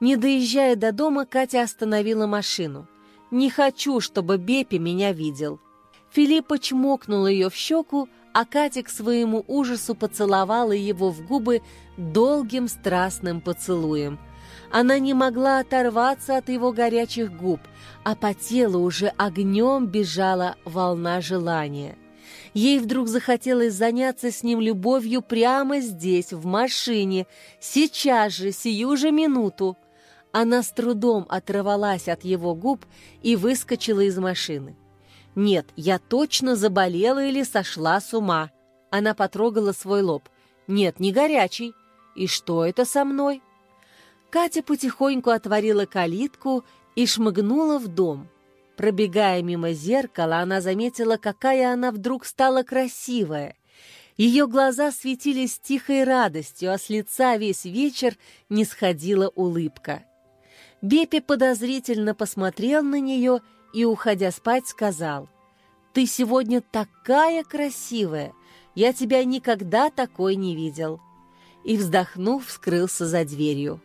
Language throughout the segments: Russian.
Не доезжая до дома, Катя остановила машину. «Не хочу, чтобы Бепи меня видел». Филиппа чмокнул ее в щеку, а Катя к своему ужасу поцеловала его в губы долгим страстным поцелуем. Она не могла оторваться от его горячих губ, а по телу уже огнем бежала волна желания. Ей вдруг захотелось заняться с ним любовью прямо здесь, в машине, сейчас же, сию же минуту. Она с трудом оторвалась от его губ и выскочила из машины. «Нет, я точно заболела или сошла с ума». Она потрогала свой лоб. «Нет, не горячий. И что это со мной?» Катя потихоньку отворила калитку и шмыгнула в дом. Пробегая мимо зеркала, она заметила, какая она вдруг стала красивая. Ее глаза светились тихой радостью, а с лица весь вечер не сходила улыбка. Бепи подозрительно посмотрел на нее и, уходя спать, сказал, «Ты сегодня такая красивая! Я тебя никогда такой не видел!» И, вздохнув, скрылся за дверью.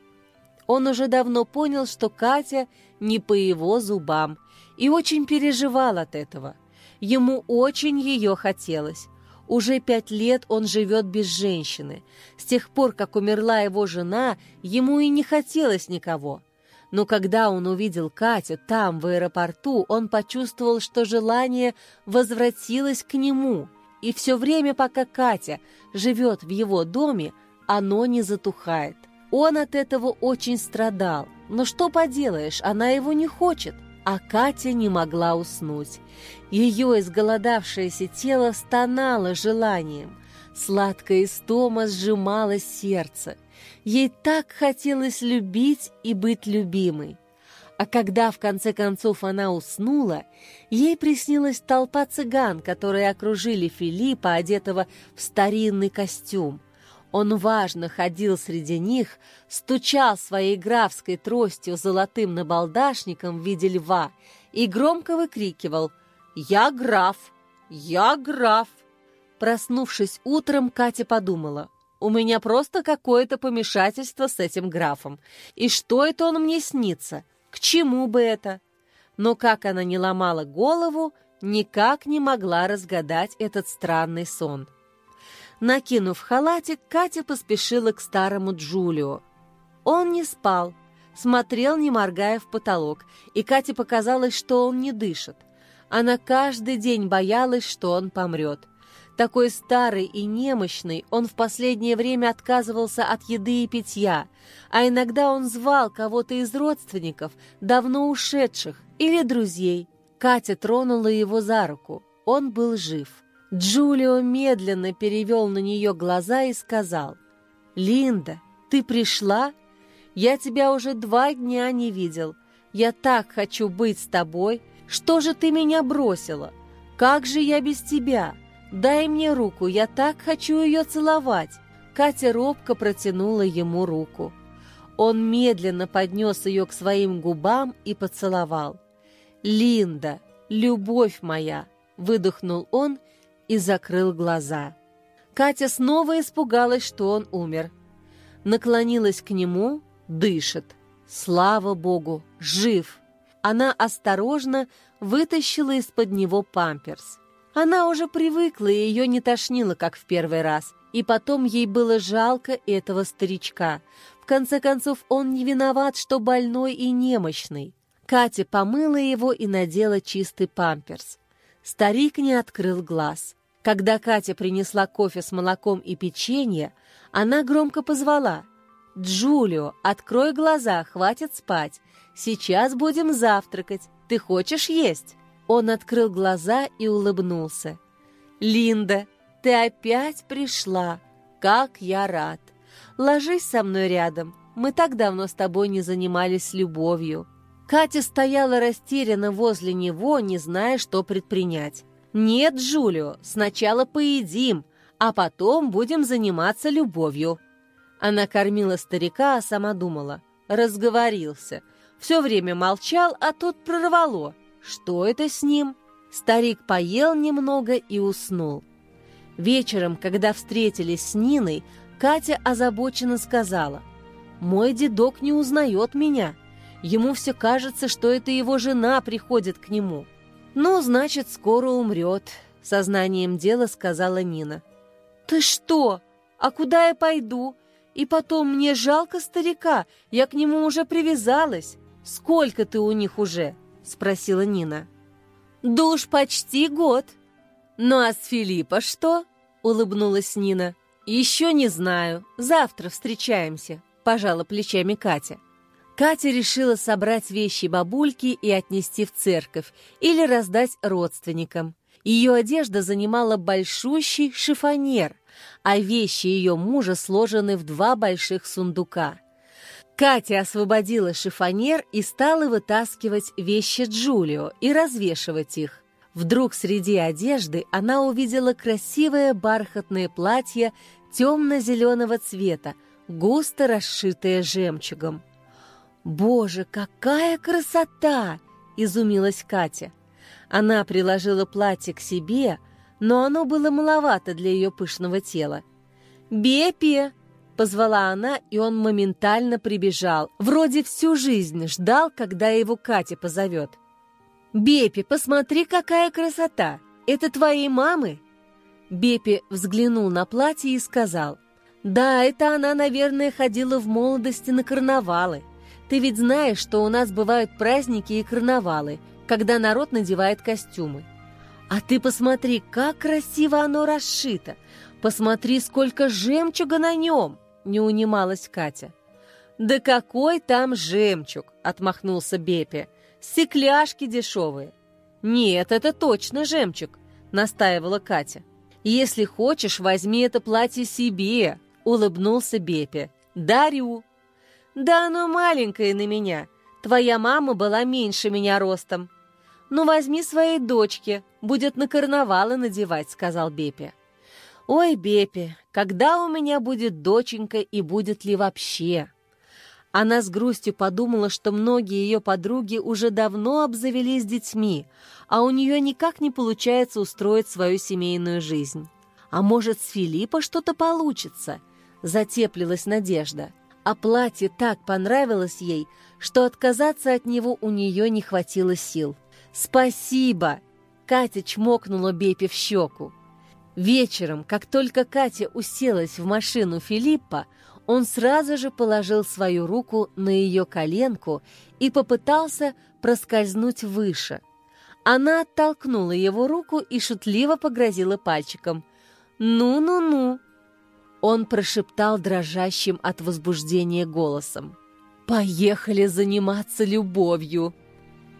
Он уже давно понял, что Катя не по его зубам, и очень переживал от этого. Ему очень ее хотелось. Уже пять лет он живет без женщины. С тех пор, как умерла его жена, ему и не хотелось никого. Но когда он увидел Катю там, в аэропорту, он почувствовал, что желание возвратилось к нему. И все время, пока Катя живет в его доме, оно не затухает. Он от этого очень страдал. Но что поделаешь, она его не хочет. А Катя не могла уснуть. Ее изголодавшееся тело стонало желанием. Сладкая истома сжимала сердце. Ей так хотелось любить и быть любимой. А когда, в конце концов, она уснула, ей приснилась толпа цыган, которые окружили Филиппа, одетого в старинный костюм. Он важно ходил среди них, стучал своей графской тростью золотым набалдашником в виде льва и громко выкрикивал «Я граф! Я граф!» Проснувшись утром, Катя подумала, «У меня просто какое-то помешательство с этим графом. И что это он мне снится? К чему бы это?» Но как она не ломала голову, никак не могла разгадать этот странный сон. Накинув халатик, Катя поспешила к старому Джулио. Он не спал, смотрел, не моргая в потолок, и Кате показалось, что он не дышит. Она каждый день боялась, что он помрет. Такой старый и немощный, он в последнее время отказывался от еды и питья, а иногда он звал кого-то из родственников, давно ушедших, или друзей. Катя тронула его за руку. Он был жив. Джулио медленно перевел на нее глаза и сказал, «Линда, ты пришла? Я тебя уже два дня не видел. Я так хочу быть с тобой. Что же ты меня бросила? Как же я без тебя?» «Дай мне руку, я так хочу ее целовать!» Катя робко протянула ему руку. Он медленно поднес ее к своим губам и поцеловал. «Линда, любовь моя!» — выдохнул он и закрыл глаза. Катя снова испугалась, что он умер. Наклонилась к нему, дышит. Слава Богу, жив! Она осторожно вытащила из-под него памперс. Она уже привыкла, и ее не тошнило, как в первый раз. И потом ей было жалко этого старичка. В конце концов, он не виноват, что больной и немощный. Катя помыла его и надела чистый памперс. Старик не открыл глаз. Когда Катя принесла кофе с молоком и печенье, она громко позвала. «Джулио, открой глаза, хватит спать. Сейчас будем завтракать. Ты хочешь есть?» Он открыл глаза и улыбнулся. «Линда, ты опять пришла! Как я рад! Ложись со мной рядом, мы так давно с тобой не занимались любовью». Катя стояла растерянно возле него, не зная, что предпринять. «Нет, Джулио, сначала поедим, а потом будем заниматься любовью». Она кормила старика, а сама думала. Разговорился. Все время молчал, а тут прорвало. Что это с ним? Старик поел немного и уснул. Вечером, когда встретились с Ниной, Катя озабоченно сказала. Мой дедок не узнает меня. Ему все кажется, что это его жена приходит к нему. Ну, значит, скоро умрет, сознанием дела сказала Нина. Ты что? А куда я пойду? И потом мне жалко старика, я к нему уже привязалась. Сколько ты у них уже? Спросила Нина. Да уж почти год. Ну а с Филиппа что? Улыбнулась Нина. Еще не знаю, завтра встречаемся, пожала плечами Катя. Катя решила собрать вещи бабульки и отнести в церковь или раздать родственникам. Ее одежда занимала большущий шифонер, а вещи ее мужа сложены в два больших сундука. Катя освободила шифонер и стала вытаскивать вещи Джулио и развешивать их. Вдруг среди одежды она увидела красивое бархатное платье темно-зеленого цвета, густо расшитое жемчугом. «Боже, какая красота!» — изумилась Катя. Она приложила платье к себе, но оно было маловато для ее пышного тела. «Бепи!» — позвала она, и он моментально прибежал. Вроде всю жизнь ждал, когда его Катя позовет. «Бепи, посмотри, какая красота! Это твоей мамы?» Бепи взглянул на платье и сказал, «Да, это она, наверное, ходила в молодости на карнавалы. Ты ведь знаешь, что у нас бывают праздники и карнавалы, когда народ надевает костюмы. А ты посмотри, как красиво оно расшито. Посмотри, сколько жемчуга на нем, не унималась Катя. Да какой там жемчуг, отмахнулся Бепе. Стекляшки дешевые. Нет, это точно жемчуг, настаивала Катя. Если хочешь, возьми это платье себе, улыбнулся Бепе. Дарю. «Да оно маленькое на меня. Твоя мама была меньше меня ростом». «Ну, возьми своей дочке, будет на карнавалы надевать», — сказал Бепе. «Ой, Бепе, когда у меня будет доченька и будет ли вообще?» Она с грустью подумала, что многие ее подруги уже давно обзавелись детьми, а у нее никак не получается устроить свою семейную жизнь. «А может, с Филиппа что-то получится?» — затеплилась надежда а платье так понравилось ей, что отказаться от него у нее не хватило сил. «Спасибо!» — Катя чмокнула Бепе в щеку. Вечером, как только Катя уселась в машину Филиппа, он сразу же положил свою руку на ее коленку и попытался проскользнуть выше. Она оттолкнула его руку и шутливо погрозила пальчиком. «Ну-ну-ну!» Он прошептал дрожащим от возбуждения голосом. «Поехали заниматься любовью!»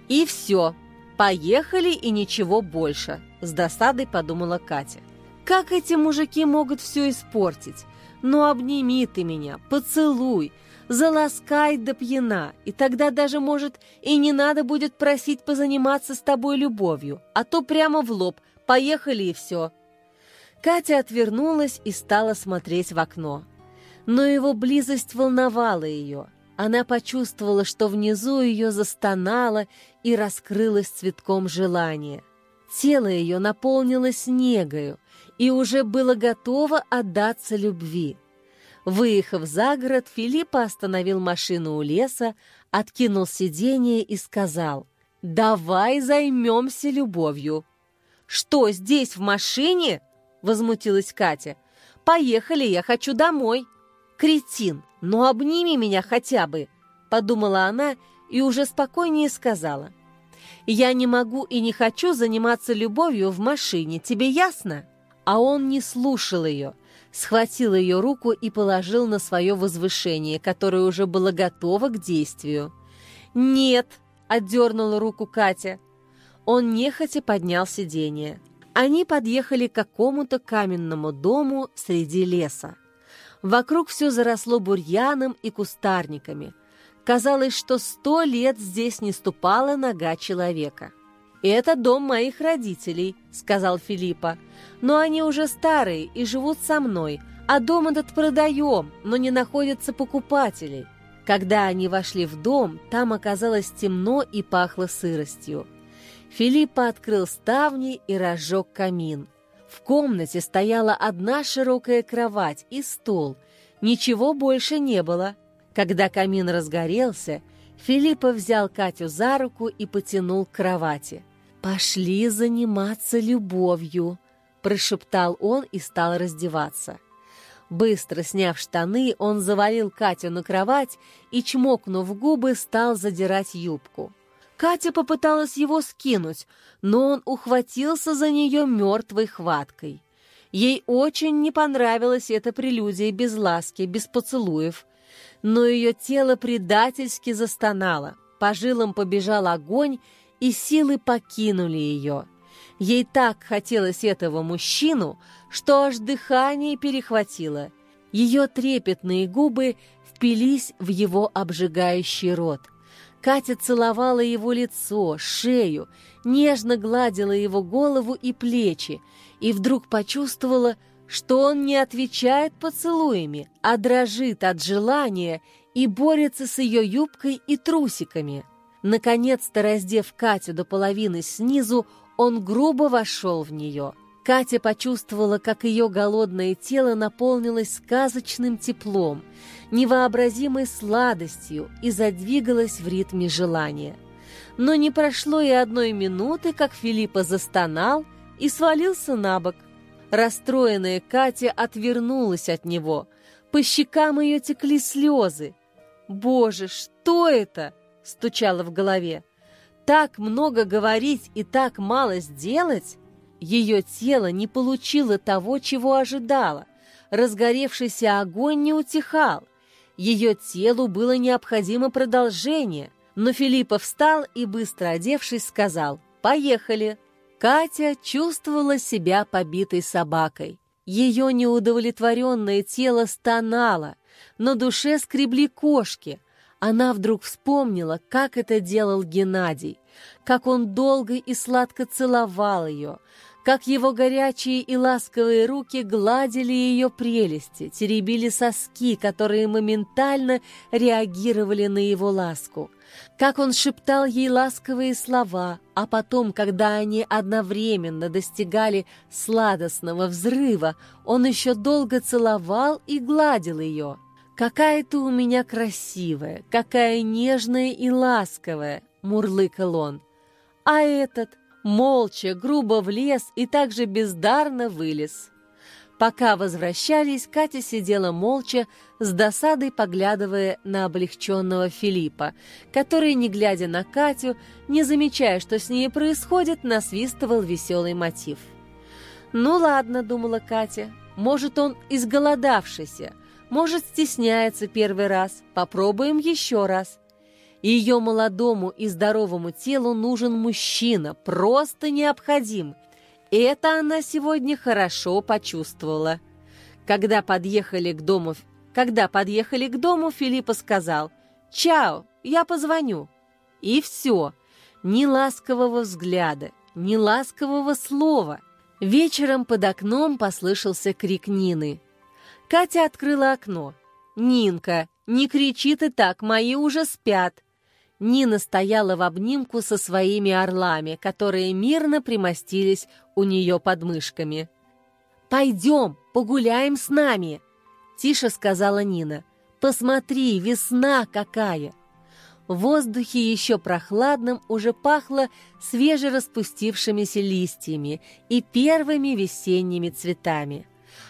И все. Поехали и ничего больше, с досадой подумала Катя. Как эти мужики могут все испортить? Ну обними ты меня, поцелуй, заласкай до пьяна, и тогда даже, может, и не надо будет просить позаниматься с тобой любовью, а то прямо в лоб, поехали и все. Катя отвернулась и стала смотреть в окно. Но его близость волновала ее. Она почувствовала, что внизу ее застонало и раскрылось цветком желания. Тело ее наполнилось негою и уже было готово отдаться любви. Выехав за город, Филиппа остановил машину у леса, откинул сиденье и сказал, «Давай займемся любовью». «Что, здесь, в машине?» — возмутилась Катя. «Поехали, я хочу домой». «Кретин, ну обними меня хотя бы», — подумала она и уже спокойнее сказала. «Я не могу и не хочу заниматься любовью в машине, тебе ясно?» А он не слушал ее, схватил ее руку и положил на свое возвышение, которое уже было готово к действию. «Нет!» — отдернула руку Катя. Он нехотя поднял сиденье. Они подъехали к какому-то каменному дому среди леса. Вокруг все заросло бурьяном и кустарниками. Казалось, что сто лет здесь не ступала нога человека. «Это дом моих родителей», — сказал Филиппа. «Но они уже старые и живут со мной, а дом этот продаем, но не находятся покупателей». Когда они вошли в дом, там оказалось темно и пахло сыростью. Филиппа открыл ставни и разжег камин. В комнате стояла одна широкая кровать и стол. Ничего больше не было. Когда камин разгорелся, Филиппа взял Катю за руку и потянул к кровати. «Пошли заниматься любовью», — прошептал он и стал раздеваться. Быстро сняв штаны, он завалил Катю на кровать и, чмокнув губы, стал задирать юбку. Катя попыталась его скинуть, но он ухватился за нее мертвой хваткой. Ей очень не понравилась эта прелюдия без ласки, без поцелуев. Но ее тело предательски застонало, по жилам побежал огонь, и силы покинули ее. Ей так хотелось этого мужчину, что аж дыхание перехватило. Ее трепетные губы впились в его обжигающий рот. Катя целовала его лицо, шею, нежно гладила его голову и плечи, и вдруг почувствовала, что он не отвечает поцелуями, а дрожит от желания и борется с ее юбкой и трусиками. Наконец-то, раздев Катю до половины снизу, он грубо вошел в нее. Катя почувствовала, как ее голодное тело наполнилось сказочным теплом, невообразимой сладостью и задвигалось в ритме желания. Но не прошло и одной минуты, как Филиппа застонал и свалился на бок. Расстроенная Катя отвернулась от него. По щекам ее текли слезы. «Боже, что это?» Стучало в голове. Так много говорить и так мало сделать? Ее тело не получило того, чего ожидало. Разгоревшийся огонь не утихал. Ее телу было необходимо продолжение. Но Филиппа встал и, быстро одевшись, сказал «Поехали». Катя чувствовала себя побитой собакой. Ее неудовлетворенное тело стонало, но душе скребли кошки, она вдруг вспомнила, как это делал Геннадий, как он долго и сладко целовал ее, как его горячие и ласковые руки гладили ее прелести, теребили соски, которые моментально реагировали на его ласку, как он шептал ей ласковые слова, а потом, когда они одновременно достигали сладостного взрыва, он еще долго целовал и гладил ее. «Какая ты у меня красивая, какая нежная и ласковая!» — мурлыкал он. А этот молча, грубо влез и также бездарно вылез. Пока возвращались, Катя сидела молча, с досадой поглядывая на облегченного Филиппа, который, не глядя на Катю, не замечая, что с ней происходит, насвистывал веселый мотив. «Ну ладно», — думала Катя, — «может, он изголодавшийся, может, стесняется первый раз. Попробуем еще раз. Ее молодому и здоровому телу нужен мужчина, просто необходим. Это она сегодня хорошо почувствовала. Когда подъехали к дому, когда подъехали к дому, Филиппа сказал «Чао, я позвоню». И все. Ни ласкового взгляда, ни ласкового слова. Вечером под окном послышался крик Нины – Катя открыла окно. «Нинка, не кричи ты так, мои уже спят!» Нина стояла в обнимку со своими орлами, которые мирно примостились у нее под мышками. «Пойдем, погуляем с нами!» Тише сказала Нина. «Посмотри, весна какая!» В воздухе еще прохладным уже пахло свежераспустившимися листьями и первыми весенними цветами.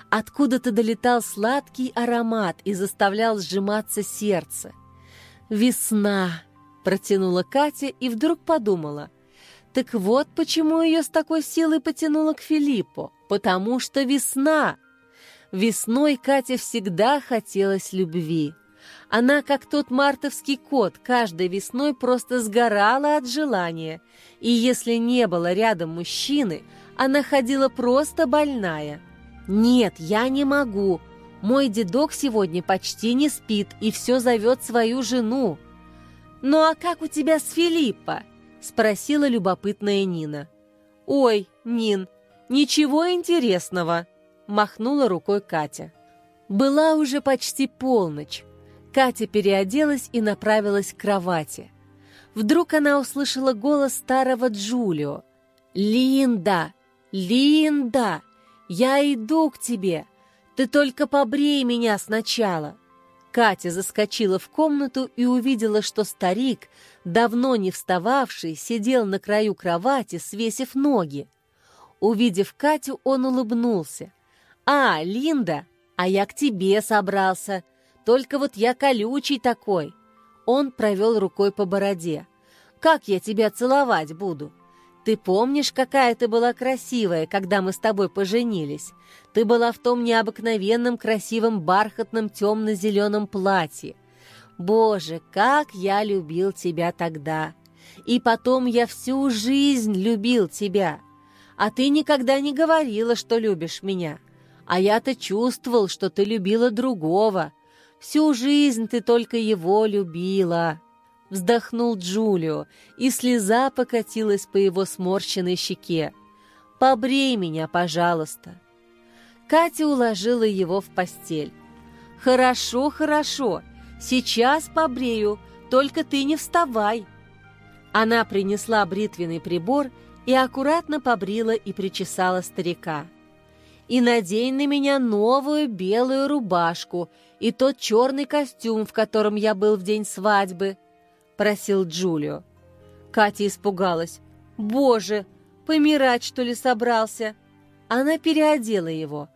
Откуда-то долетал сладкий аромат и заставлял сжиматься сердце. «Весна!» — протянула Катя и вдруг подумала. «Так вот почему ее с такой силой потянуло к Филиппу. Потому что весна!» Весной Катя всегда хотелось любви. Она, как тот мартовский кот, каждой весной просто сгорала от желания. И если не было рядом мужчины, она ходила просто больная – «Нет, я не могу. Мой дедок сегодня почти не спит и все зовет свою жену». «Ну а как у тебя с Филиппа?» — спросила любопытная Нина. «Ой, Нин, ничего интересного!» — махнула рукой Катя. Была уже почти полночь. Катя переоделась и направилась к кровати. Вдруг она услышала голос старого Джулио. «Линда! Линда!» «Я иду к тебе! Ты только побрей меня сначала!» Катя заскочила в комнату и увидела, что старик, давно не встававший, сидел на краю кровати, свесив ноги. Увидев Катю, он улыбнулся. «А, Линда, а я к тебе собрался. Только вот я колючий такой». Он провел рукой по бороде. «Как я тебя целовать буду? Ты помнишь, какая ты была красивая, когда мы с тобой поженились? Ты была в том необыкновенном красивом бархатном темно-зеленом платье. Боже, как я любил тебя тогда! И потом я всю жизнь любил тебя. А ты никогда не говорила, что любишь меня. А я-то чувствовал, что ты любила другого. Всю жизнь ты только его любила. Вздохнул Джулио, и слеза покатилась по его сморщенной щеке. «Побрей меня, пожалуйста». Катя уложила его в постель. «Хорошо, хорошо, сейчас побрею, только ты не вставай». Она принесла бритвенный прибор и аккуратно побрила и причесала старика. «И надень на меня новую белую рубашку и тот черный костюм, в котором я был в день свадьбы», — просил Джулио. Катя испугалась. «Боже, помирать, что ли, собрался?» Она переодела его,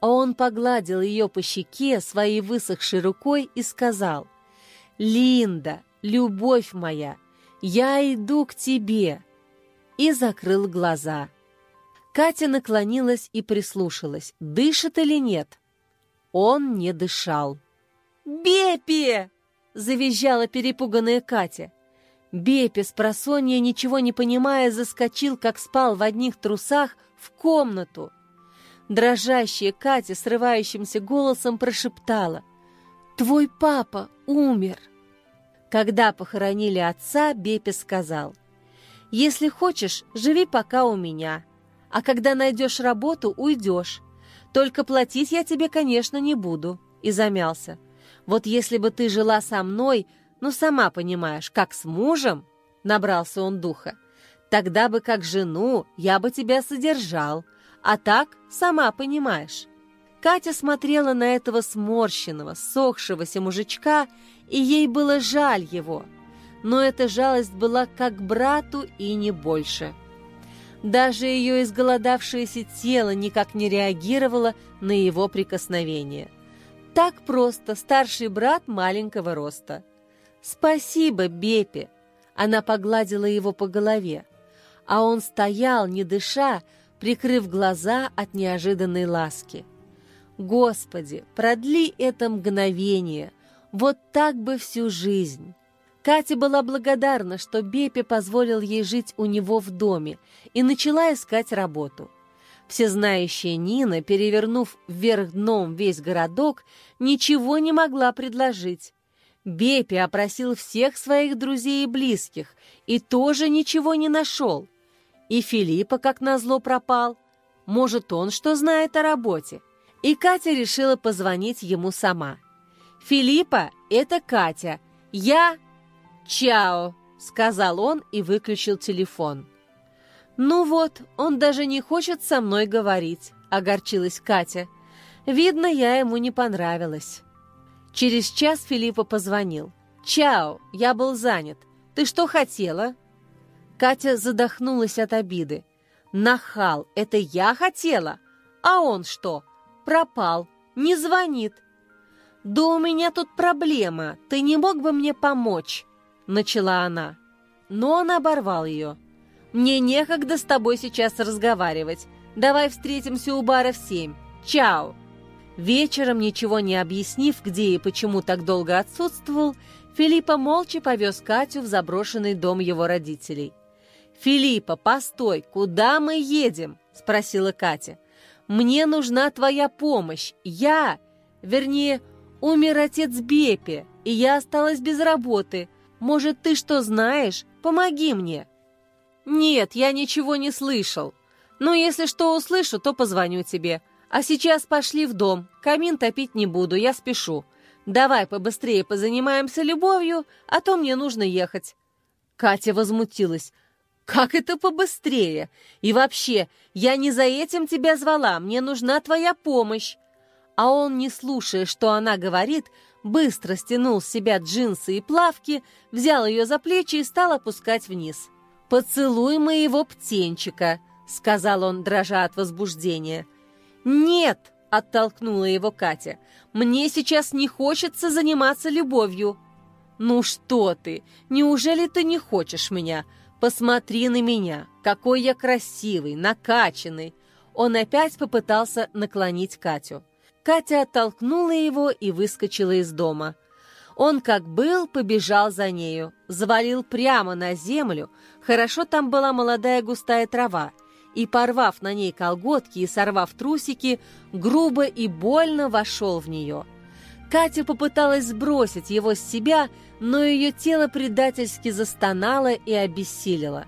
а он погладил ее по щеке своей высохшей рукой и сказал, «Линда, любовь моя, я иду к тебе!» и закрыл глаза. Катя наклонилась и прислушалась, дышит или нет. Он не дышал. «Бепи!» — завизжала перепуганная Катя. Бепи с просонья, ничего не понимая, заскочил, как спал в одних трусах, в комнату. Дрожащая Катя срывающимся голосом прошептала «Твой папа умер!» Когда похоронили отца, Бепи сказал «Если хочешь, живи пока у меня, а когда найдешь работу, уйдешь. Только платить я тебе, конечно, не буду». И замялся. «Вот если бы ты жила со мной, ну, сама понимаешь, как с мужем?» Набрался он духа. «Тогда бы как жену я бы тебя содержал, а так, сама понимаешь. Катя смотрела на этого сморщенного, сохшегося мужичка, и ей было жаль его. Но эта жалость была как брату и не больше. Даже ее изголодавшееся тело никак не реагировало на его прикосновение. Так просто старший брат маленького роста. «Спасибо, Бепе!» Она погладила его по голове. А он стоял, не дыша, прикрыв глаза от неожиданной ласки. «Господи, продли это мгновение! Вот так бы всю жизнь!» Катя была благодарна, что Бепе позволил ей жить у него в доме и начала искать работу. Всезнающая Нина, перевернув вверх дном весь городок, ничего не могла предложить. Бепе опросил всех своих друзей и близких и тоже ничего не нашел. И Филиппа, как назло, пропал. Может, он что знает о работе? И Катя решила позвонить ему сама. «Филиппа, это Катя. Я...» «Чао!» — сказал он и выключил телефон. «Ну вот, он даже не хочет со мной говорить», — огорчилась Катя. «Видно, я ему не понравилась». Через час Филиппа позвонил. «Чао, я был занят. Ты что хотела?» Катя задохнулась от обиды. «Нахал, это я хотела? А он что? Пропал, не звонит». «Да у меня тут проблема, ты не мог бы мне помочь?» Начала она. Но он оборвал ее. «Мне некогда с тобой сейчас разговаривать. Давай встретимся у бара в семь. Чао!» Вечером, ничего не объяснив, где и почему так долго отсутствовал, Филиппа молча повез Катю в заброшенный дом его родителей. «Филиппа, постой, куда мы едем?» – спросила Катя. «Мне нужна твоя помощь. Я, вернее, умер отец Бепи, и я осталась без работы. Может, ты что знаешь? Помоги мне». «Нет, я ничего не слышал. Но если что услышу, то позвоню тебе. А сейчас пошли в дом. Камин топить не буду, я спешу. Давай побыстрее позанимаемся любовью, а то мне нужно ехать». Катя возмутилась. «Как это побыстрее? И вообще, я не за этим тебя звала, мне нужна твоя помощь». А он, не слушая, что она говорит, быстро стянул с себя джинсы и плавки, взял ее за плечи и стал опускать вниз. «Поцелуй моего птенчика», — сказал он, дрожа от возбуждения. «Нет!» — оттолкнула его Катя. «Мне сейчас не хочется заниматься любовью». «Ну что ты? Неужели ты не хочешь меня? Посмотри на меня, какой я красивый, накачанный!» Он опять попытался наклонить Катю. Катя оттолкнула его и выскочила из дома. Он, как был, побежал за нею, завалил прямо на землю, хорошо там была молодая густая трава, и, порвав на ней колготки и сорвав трусики, грубо и больно вошел в нее. Катя попыталась сбросить его с себя, но ее тело предательски застонало и обессилило.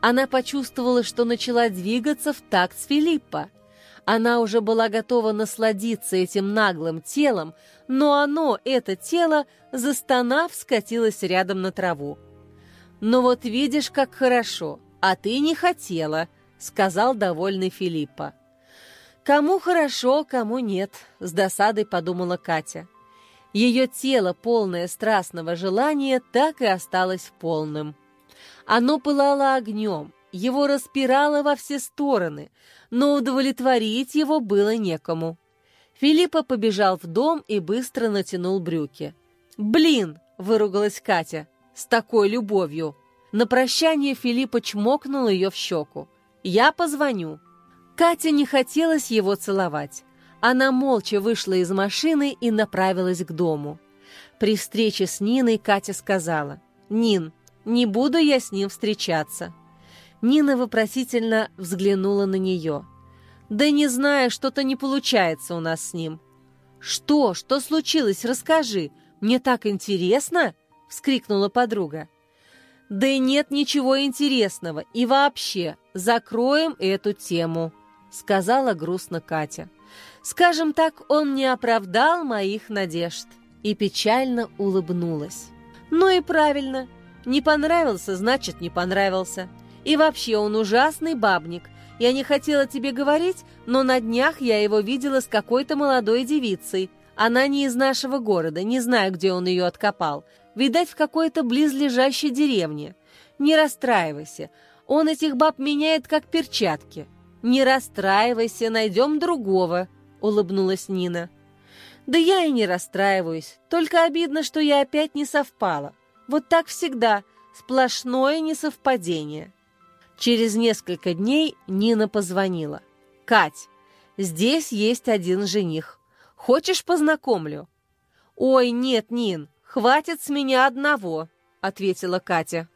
Она почувствовала, что начала двигаться в такт с Филиппа. Она уже была готова насладиться этим наглым телом, но оно, это тело, застонав, скатилось рядом на траву. «Ну вот видишь, как хорошо, а ты не хотела», — сказал довольный Филиппа. «Кому хорошо, кому нет», — с досадой подумала Катя. Ее тело, полное страстного желания, так и осталось полным. Оно пылало огнем, его распирало во все стороны, но удовлетворить его было некому. Филиппа побежал в дом и быстро натянул брюки. «Блин!» — выругалась Катя. «С такой любовью!» На прощание Филиппа чмокнул ее в щеку. «Я позвоню». Катя не хотелось его целовать. Она молча вышла из машины и направилась к дому. При встрече с Ниной Катя сказала, «Нин, не буду я с ним встречаться». Нина вопросительно взглянула на нее. «Да не знаю, что-то не получается у нас с ним». «Что? Что случилось? Расскажи. Мне так интересно!» — вскрикнула подруга. «Да и нет ничего интересного. И вообще, закроем эту тему», — сказала грустно Катя. «Скажем так, он не оправдал моих надежд». И печально улыбнулась. «Ну и правильно. Не понравился, значит, не понравился. И вообще он ужасный бабник. Я не хотела тебе говорить, но на днях я его видела с какой-то молодой девицей. Она не из нашего города, не знаю, где он ее откопал. Видать, в какой-то близлежащей деревне. Не расстраивайся, он этих баб меняет как перчатки. Не расстраивайся, найдем другого, улыбнулась Нина. Да я и не расстраиваюсь, только обидно, что я опять не совпала. Вот так всегда, сплошное несовпадение. Через несколько дней Нина позвонила. «Кать, здесь есть один жених. Хочешь, познакомлю?» «Ой, нет, Нин, хватит с меня одного», — ответила Катя.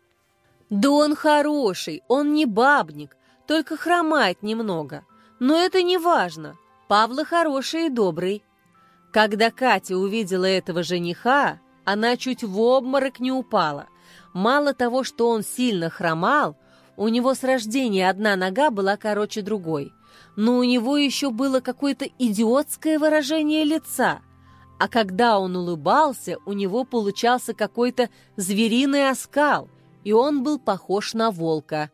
«Да он хороший, он не бабник, только хромает немного. Но это не важно. Павла хороший и добрый». Когда Катя увидела этого жениха, она чуть в обморок не упала. Мало того, что он сильно хромал, у него с рождения одна нога была короче другой, но у него еще было какое-то идиотское выражение лица, а когда он улыбался, у него получался какой-то звериный оскал, и он был похож на волка.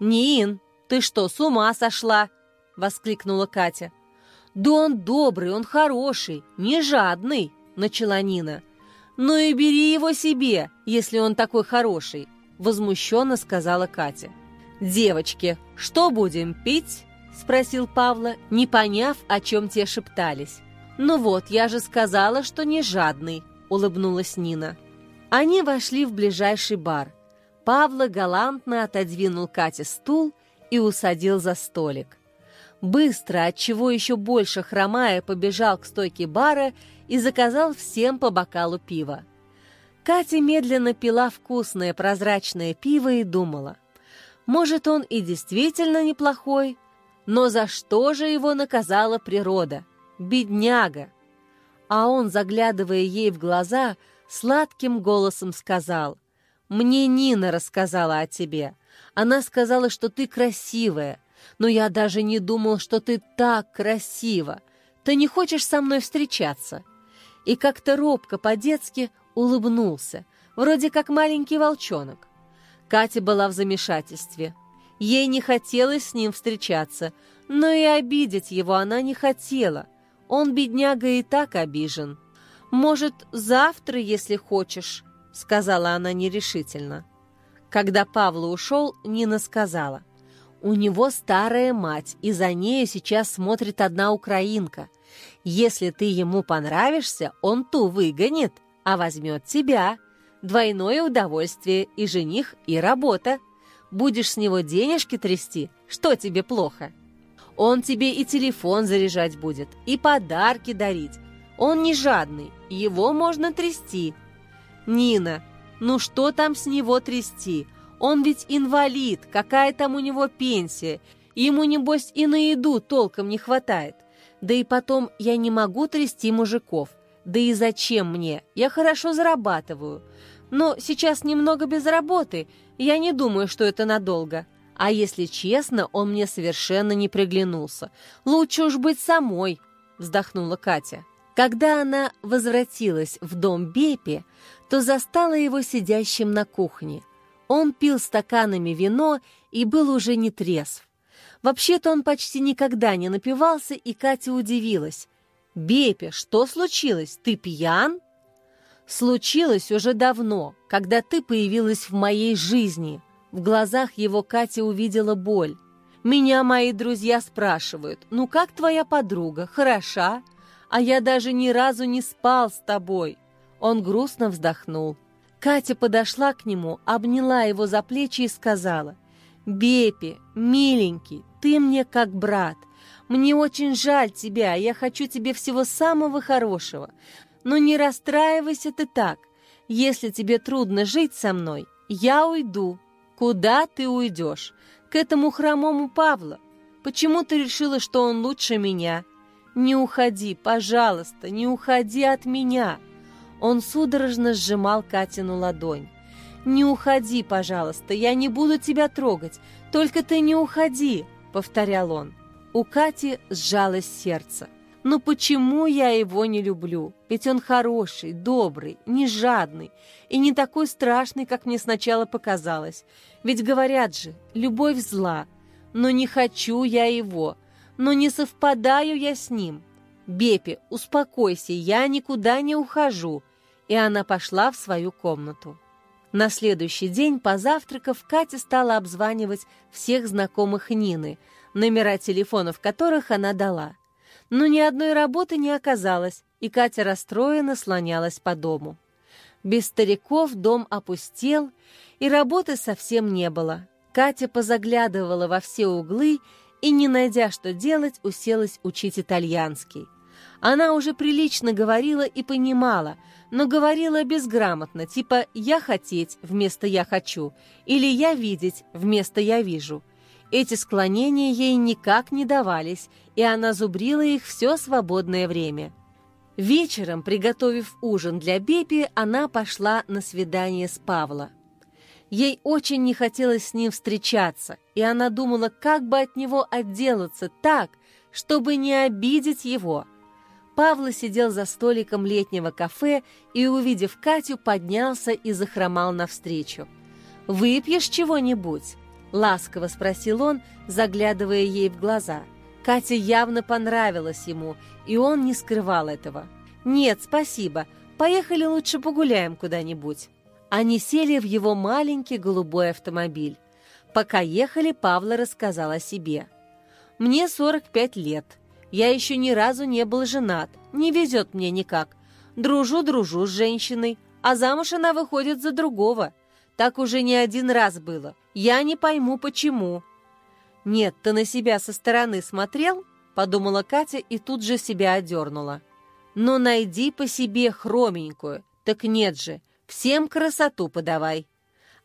«Нин, ты что, с ума сошла?» — воскликнула Катя. «Да он добрый, он хороший, не жадный», — начала Нина. «Ну и бери его себе, если он такой хороший возмущенно сказала Катя. «Девочки, что будем пить?» – спросил Павла, не поняв, о чем те шептались. «Ну вот, я же сказала, что не жадный», – улыбнулась Нина. Они вошли в ближайший бар. Павла галантно отодвинул Кате стул и усадил за столик. Быстро, отчего еще больше хромая, побежал к стойке бара и заказал всем по бокалу пива. Катя медленно пила вкусное прозрачное пиво и думала, может, он и действительно неплохой, но за что же его наказала природа? Бедняга! А он, заглядывая ей в глаза, сладким голосом сказал, «Мне Нина рассказала о тебе. Она сказала, что ты красивая, но я даже не думал, что ты так красива. Ты не хочешь со мной встречаться?» И как-то робко по-детски улыбнулся, вроде как маленький волчонок. Катя была в замешательстве. Ей не хотелось с ним встречаться, но и обидеть его она не хотела. Он, бедняга, и так обижен. «Может, завтра, если хочешь», — сказала она нерешительно. Когда Павла ушел, Нина сказала, «У него старая мать, и за нею сейчас смотрит одна украинка. Если ты ему понравишься, он ту выгонит, а возьмет тебя. Двойное удовольствие и жених, и работа. Будешь с него денежки трясти, что тебе плохо? Он тебе и телефон заряжать будет, и подарки дарить. Он не жадный, его можно трясти. Нина, ну что там с него трясти? Он ведь инвалид, какая там у него пенсия? Ему, небось, и на еду толком не хватает. Да и потом я не могу трясти мужиков. Да и зачем мне? Я хорошо зарабатываю. Но сейчас немного без работы. Я не думаю, что это надолго. А если честно, он мне совершенно не приглянулся. Лучше уж быть самой, вздохнула Катя. Когда она возвратилась в дом Бепи, то застала его сидящим на кухне. Он пил стаканами вино и был уже не трезв. Вообще-то он почти никогда не напивался, и Катя удивилась. «Бепе, что случилось? Ты пьян?» «Случилось уже давно, когда ты появилась в моей жизни». В глазах его Катя увидела боль. «Меня мои друзья спрашивают, ну как твоя подруга, хороша? А я даже ни разу не спал с тобой. Он грустно вздохнул. Катя подошла к нему, обняла его за плечи и сказала, «Бепи, миленький, ты мне как брат. Мне очень жаль тебя, я хочу тебе всего самого хорошего. Но не расстраивайся ты так. Если тебе трудно жить со мной, я уйду. Куда ты уйдешь? К этому хромому Павлу. Почему ты решила, что он лучше меня? Не уходи, пожалуйста, не уходи от меня!» Он судорожно сжимал Катину ладонь. «Не уходи, пожалуйста, я не буду тебя трогать, только ты не уходи», — повторял он. У Кати сжалось сердце. «Но почему я его не люблю? Ведь он хороший, добрый, не жадный и не такой страшный, как мне сначала показалось. Ведь говорят же, любовь зла. Но не хочу я его, но не совпадаю я с ним. Бепи, успокойся, я никуда не ухожу и она пошла в свою комнату. На следующий день, позавтракав, Катя стала обзванивать всех знакомых Нины, номера телефонов которых она дала. Но ни одной работы не оказалось, и Катя расстроенно слонялась по дому. Без стариков дом опустел, и работы совсем не было. Катя позаглядывала во все углы и, не найдя что делать, уселась учить итальянский. Она уже прилично говорила и понимала, но говорила безграмотно, типа «я хотеть» вместо «я хочу» или «я видеть» вместо «я вижу». Эти склонения ей никак не давались, и она зубрила их все свободное время. Вечером, приготовив ужин для Бепи, она пошла на свидание с Павла. Ей очень не хотелось с ним встречаться, и она думала, как бы от него отделаться так, чтобы не обидеть его – Павла сидел за столиком летнего кафе и, увидев Катю, поднялся и захромал навстречу. «Выпьешь чего-нибудь?» — ласково спросил он, заглядывая ей в глаза. Катя явно понравилась ему, и он не скрывал этого. «Нет, спасибо. Поехали лучше погуляем куда-нибудь». Они сели в его маленький голубой автомобиль. Пока ехали, Павла рассказал о себе. «Мне 45 лет. Я еще ни разу не был женат, не везет мне никак. Дружу-дружу с женщиной, а замуж она выходит за другого. Так уже не один раз было. Я не пойму, почему». «Нет, ты на себя со стороны смотрел?» — подумала Катя и тут же себя одернула. «Ну, найди по себе хроменькую. Так нет же, всем красоту подавай».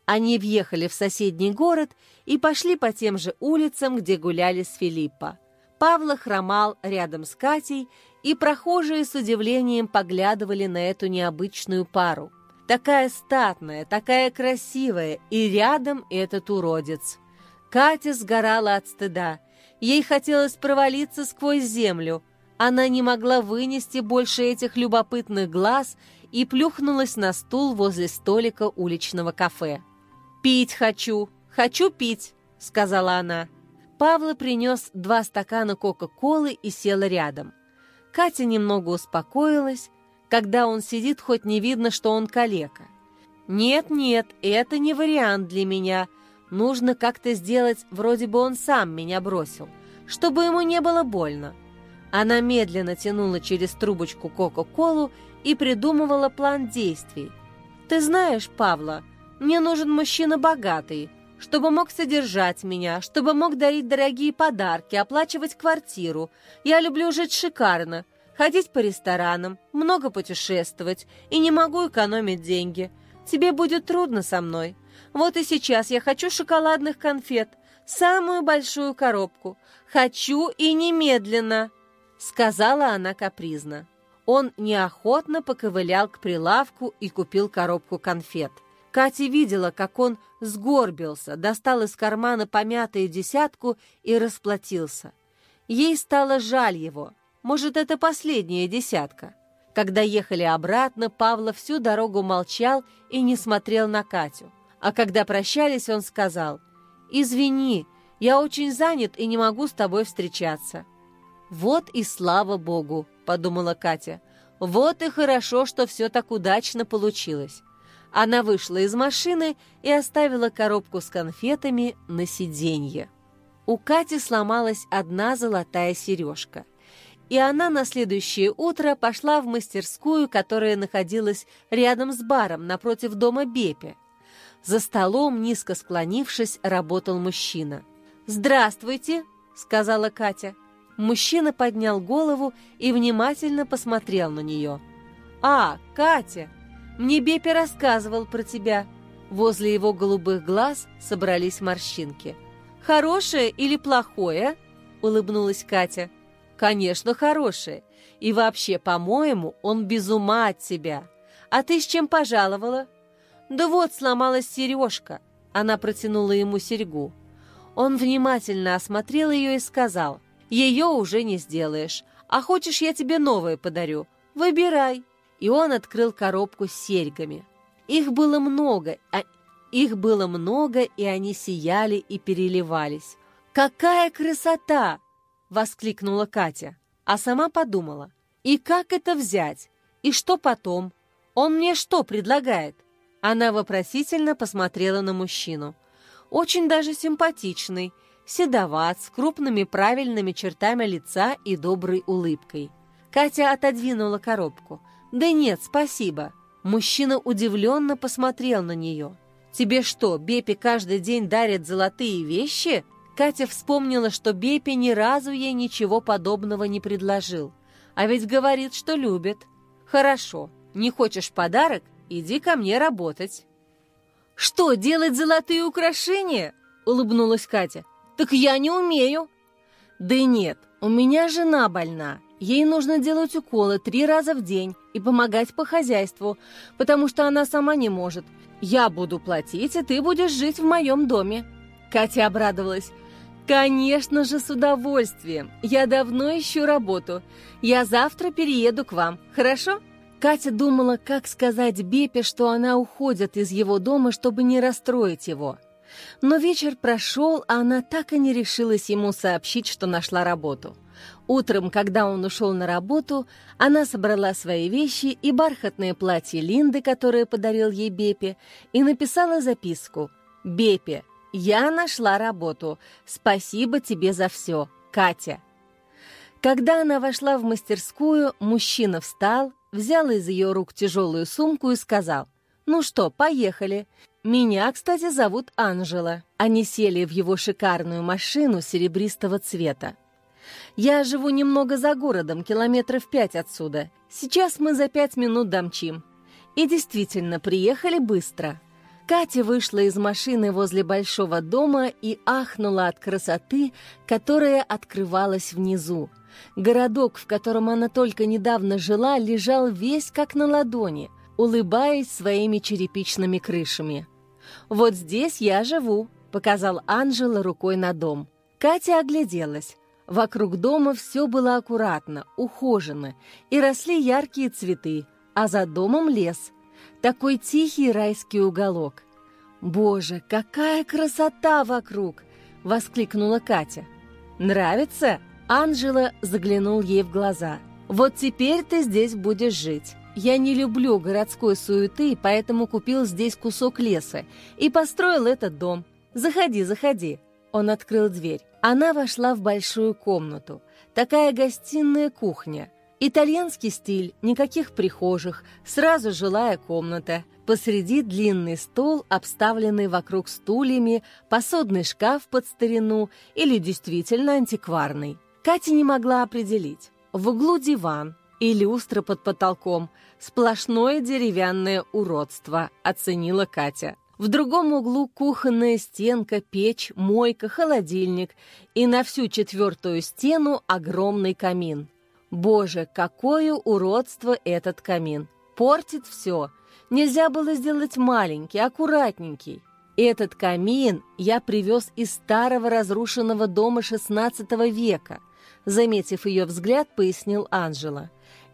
Они въехали в соседний город и пошли по тем же улицам, где гуляли с Филиппа. Павла хромал рядом с Катей, и прохожие с удивлением поглядывали на эту необычную пару. Такая статная, такая красивая, и рядом этот уродец. Катя сгорала от стыда. Ей хотелось провалиться сквозь землю. Она не могла вынести больше этих любопытных глаз и плюхнулась на стул возле столика уличного кафе. «Пить хочу! Хочу пить!» — сказала она. Павла принес два стакана Кока-Колы и села рядом. Катя немного успокоилась. Когда он сидит, хоть не видно, что он калека. Нет-нет, это не вариант для меня. Нужно как-то сделать, вроде бы он сам меня бросил, чтобы ему не было больно. Она медленно тянула через трубочку Кока-Колу и придумывала план действий. «Ты знаешь, Павла, мне нужен мужчина богатый, чтобы мог содержать меня, чтобы мог дарить дорогие подарки, оплачивать квартиру. Я люблю жить шикарно, ходить по ресторанам, много путешествовать и не могу экономить деньги. Тебе будет трудно со мной. Вот и сейчас я хочу шоколадных конфет, самую большую коробку. Хочу и немедленно!» Сказала она капризно. Он неохотно поковылял к прилавку и купил коробку конфет. Катя видела, как он сгорбился, достал из кармана помятую десятку и расплатился. Ей стало жаль его. Может, это последняя десятка. Когда ехали обратно, Павла всю дорогу молчал и не смотрел на Катю. А когда прощались, он сказал, «Извини, я очень занят и не могу с тобой встречаться». «Вот и слава Богу!» — подумала Катя. «Вот и хорошо, что все так удачно получилось». Она вышла из машины и оставила коробку с конфетами на сиденье. У Кати сломалась одна золотая сережка. И она на следующее утро пошла в мастерскую, которая находилась рядом с баром напротив дома Бепи. За столом, низко склонившись, работал мужчина. «Здравствуйте!» — сказала Катя. Мужчина поднял голову и внимательно посмотрел на нее. «А, Катя, мне Бепи рассказывал про тебя». Возле его голубых глаз собрались морщинки. «Хорошее или плохое?» — улыбнулась Катя. «Конечно, хорошее. И вообще, по-моему, он без ума от тебя. А ты с чем пожаловала?» «Да вот, сломалась сережка». Она протянула ему серьгу. Он внимательно осмотрел ее и сказал — ее уже не сделаешь. А хочешь, я тебе новое подарю? Выбирай». И он открыл коробку с серьгами. Их было много, а их было много, и они сияли и переливались. «Какая красота!» — воскликнула Катя, а сама подумала. «И как это взять? И что потом? Он мне что предлагает?» Она вопросительно посмотрела на мужчину. «Очень даже симпатичный, седоват, с крупными правильными чертами лица и доброй улыбкой. Катя отодвинула коробку. «Да нет, спасибо». Мужчина удивленно посмотрел на нее. «Тебе что, Бепи каждый день дарит золотые вещи?» Катя вспомнила, что Бепи ни разу ей ничего подобного не предложил. А ведь говорит, что любит. «Хорошо, не хочешь подарок? Иди ко мне работать». «Что, делать золотые украшения?» — улыбнулась Катя. «Так я не умею». «Да нет, у меня жена больна. Ей нужно делать уколы три раза в день и помогать по хозяйству, потому что она сама не может. Я буду платить, и ты будешь жить в моем доме». Катя обрадовалась. «Конечно же, с удовольствием. Я давно ищу работу. Я завтра перееду к вам, хорошо?» Катя думала, как сказать Бепе, что она уходит из его дома, чтобы не расстроить его. Но вечер прошел, а она так и не решилась ему сообщить, что нашла работу. Утром, когда он ушел на работу, она собрала свои вещи и бархатное платье Линды, которое подарил ей Бепе, и написала записку. «Бепе, я нашла работу. Спасибо тебе за все. Катя». Когда она вошла в мастерскую, мужчина встал, взял из ее рук тяжелую сумку и сказал, «Ну что, поехали. Меня, кстати, зовут Анжела. Они сели в его шикарную машину серебристого цвета. Я живу немного за городом, километров пять отсюда. Сейчас мы за пять минут домчим. И действительно, приехали быстро. Катя вышла из машины возле большого дома и ахнула от красоты, которая открывалась внизу. Городок, в котором она только недавно жила, лежал весь как на ладони — улыбаясь своими черепичными крышами. «Вот здесь я живу», — показал Анжела рукой на дом. Катя огляделась. Вокруг дома все было аккуратно, ухожено, и росли яркие цветы, а за домом лес. Такой тихий райский уголок. «Боже, какая красота вокруг!» — воскликнула Катя. «Нравится?» Анжела заглянул ей в глаза. «Вот теперь ты здесь будешь жить. Я не люблю городской суеты, поэтому купил здесь кусок леса и построил этот дом. Заходи, заходи». Он открыл дверь. Она вошла в большую комнату. Такая гостиная кухня. Итальянский стиль, никаких прихожих, сразу жилая комната. Посреди длинный стол, обставленный вокруг стульями, посудный шкаф под старину или действительно антикварный. Катя не могла определить. В углу диван и люстра под потолком. Сплошное деревянное уродство, оценила Катя. В другом углу кухонная стенка, печь, мойка, холодильник и на всю четвертую стену огромный камин. Боже, какое уродство этот камин! Портит все. Нельзя было сделать маленький, аккуратненький. Этот камин я привез из старого разрушенного дома XVI века. Заметив ее взгляд, пояснил Анжела.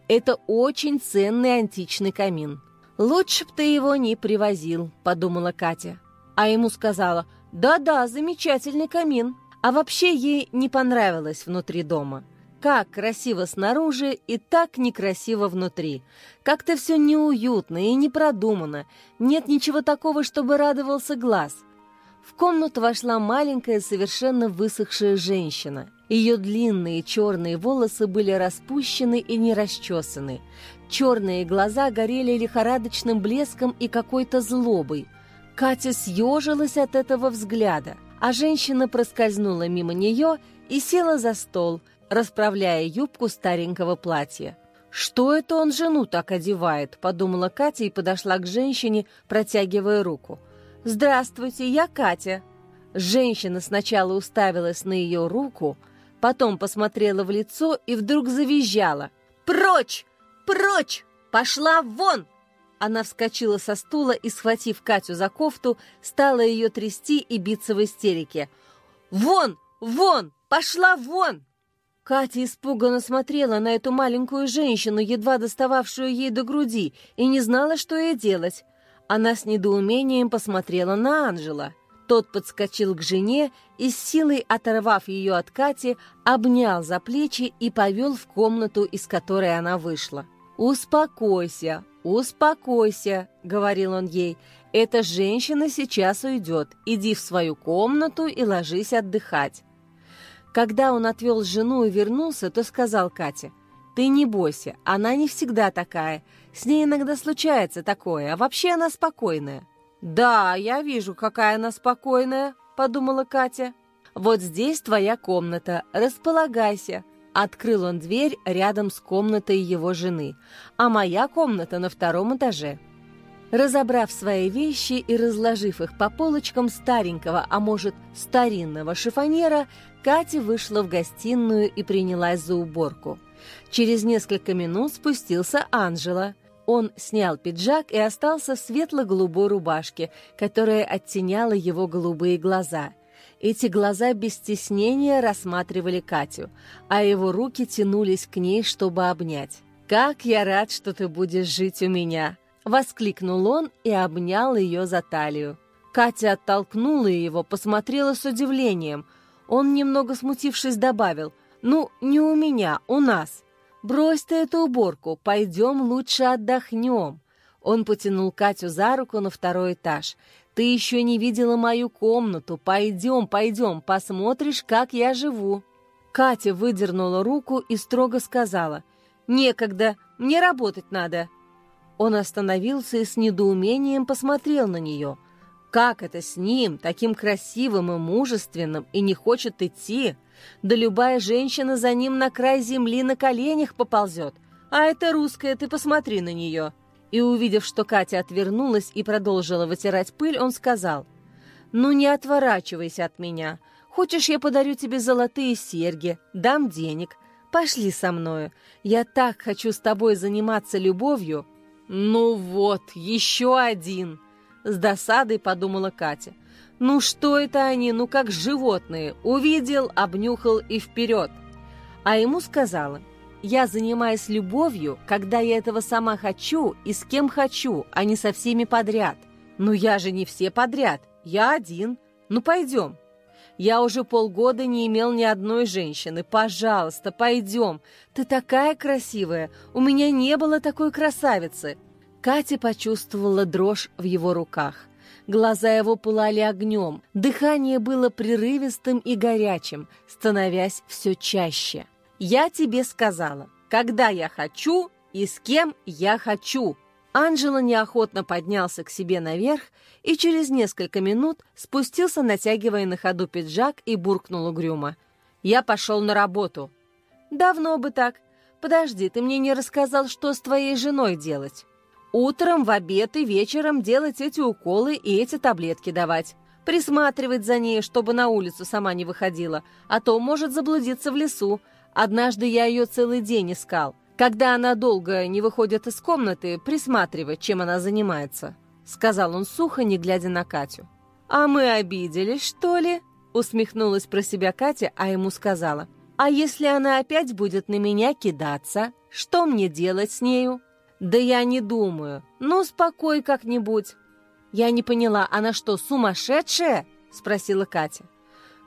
Это очень ценный античный камин. «Лучше б ты его не привозил», — подумала Катя. А ему сказала, «Да-да, замечательный камин». А вообще ей не понравилось внутри дома. Как красиво снаружи и так некрасиво внутри. Как-то все неуютно и не продумано. Нет ничего такого, чтобы радовался глаз. В комнату вошла маленькая, совершенно высохшая женщина. Ее длинные черные волосы были распущены и не расчесаны. Черные глаза горели лихорадочным блеском и какой-то злобой. Катя съежилась от этого взгляда, а женщина проскользнула мимо нее и села за стол, расправляя юбку старенького платья. «Что это он жену так одевает?» – подумала Катя и подошла к женщине, протягивая руку. «Здравствуйте, я Катя». Женщина сначала уставилась на ее руку, потом посмотрела в лицо и вдруг завизжала. «Прочь! Прочь! Пошла вон!» Она вскочила со стула и, схватив Катю за кофту, стала ее трясти и биться в истерике. «Вон! Вон! Пошла вон!» Катя испуганно смотрела на эту маленькую женщину, едва достававшую ей до груди, и не знала, что ей делать. Она с недоумением посмотрела на Анжела. Тот подскочил к жене и, с силой оторвав ее от Кати, обнял за плечи и повел в комнату, из которой она вышла. «Успокойся, успокойся», — говорил он ей. «Эта женщина сейчас уйдет. Иди в свою комнату и ложись отдыхать». Когда он отвел жену и вернулся, то сказал Кате, «Ты не бойся, она не всегда такая. С ней иногда случается такое, а вообще она спокойная». «Да, я вижу, какая она спокойная», — подумала Катя. «Вот здесь твоя комната, располагайся», Открыл он дверь рядом с комнатой его жены, а моя комната на втором этаже. Разобрав свои вещи и разложив их по полочкам старенького, а может, старинного шифонера, Катя вышла в гостиную и принялась за уборку. Через несколько минут спустился Анжела. Он снял пиджак и остался в светло-голубой рубашке, которая оттеняла его голубые глаза – эти глаза без стеснения рассматривали Катю, а его руки тянулись к ней, чтобы обнять. «Как я рад, что ты будешь жить у меня!» — воскликнул он и обнял ее за талию. Катя оттолкнула его, посмотрела с удивлением. Он, немного смутившись, добавил, «Ну, не у меня, у нас. Брось ты эту уборку, пойдем лучше отдохнем». Он потянул Катю за руку на второй этаж. Ты еще не видела мою комнату. Пойдем, пойдем, посмотришь, как я живу». Катя выдернула руку и строго сказала, «Некогда, мне работать надо». Он остановился и с недоумением посмотрел на нее. Как это с ним, таким красивым и мужественным, и не хочет идти? Да любая женщина за ним на край земли на коленях поползет. А это русская, ты посмотри на нее. И, увидев, что Катя отвернулась и продолжила вытирать пыль, он сказал, «Ну не отворачивайся от меня. Хочешь, я подарю тебе золотые серьги, дам денег. Пошли со мною. Я так хочу с тобой заниматься любовью». «Ну вот, еще один!» С досадой подумала Катя. «Ну что это они, ну как животные? Увидел, обнюхал и вперед!» А ему сказала – я занимаюсь любовью, когда я этого сама хочу и с кем хочу, а не со всеми подряд. Но я же не все подряд, я один. Ну пойдем. Я уже полгода не имел ни одной женщины. Пожалуйста, пойдем. Ты такая красивая. У меня не было такой красавицы». Катя почувствовала дрожь в его руках. Глаза его пылали огнем, дыхание было прерывистым и горячим, становясь все чаще. «Я тебе сказала, когда я хочу и с кем я хочу!» Анжела неохотно поднялся к себе наверх и через несколько минут спустился, натягивая на ходу пиджак и буркнул угрюмо. «Я пошел на работу». «Давно бы так. Подожди, ты мне не рассказал, что с твоей женой делать?» Утром, в обед и вечером делать эти уколы и эти таблетки давать. Присматривать за ней, чтобы на улицу сама не выходила, а то может заблудиться в лесу. Однажды я ее целый день искал. Когда она долго не выходит из комнаты, присматривать, чем она занимается», — сказал он сухо, не глядя на Катю. «А мы обиделись, что ли?» — усмехнулась про себя Катя, а ему сказала. «А если она опять будет на меня кидаться, что мне делать с нею?» «Да я не думаю. Ну, спокой как-нибудь». «Я не поняла, она что, сумасшедшая?» — спросила Катя.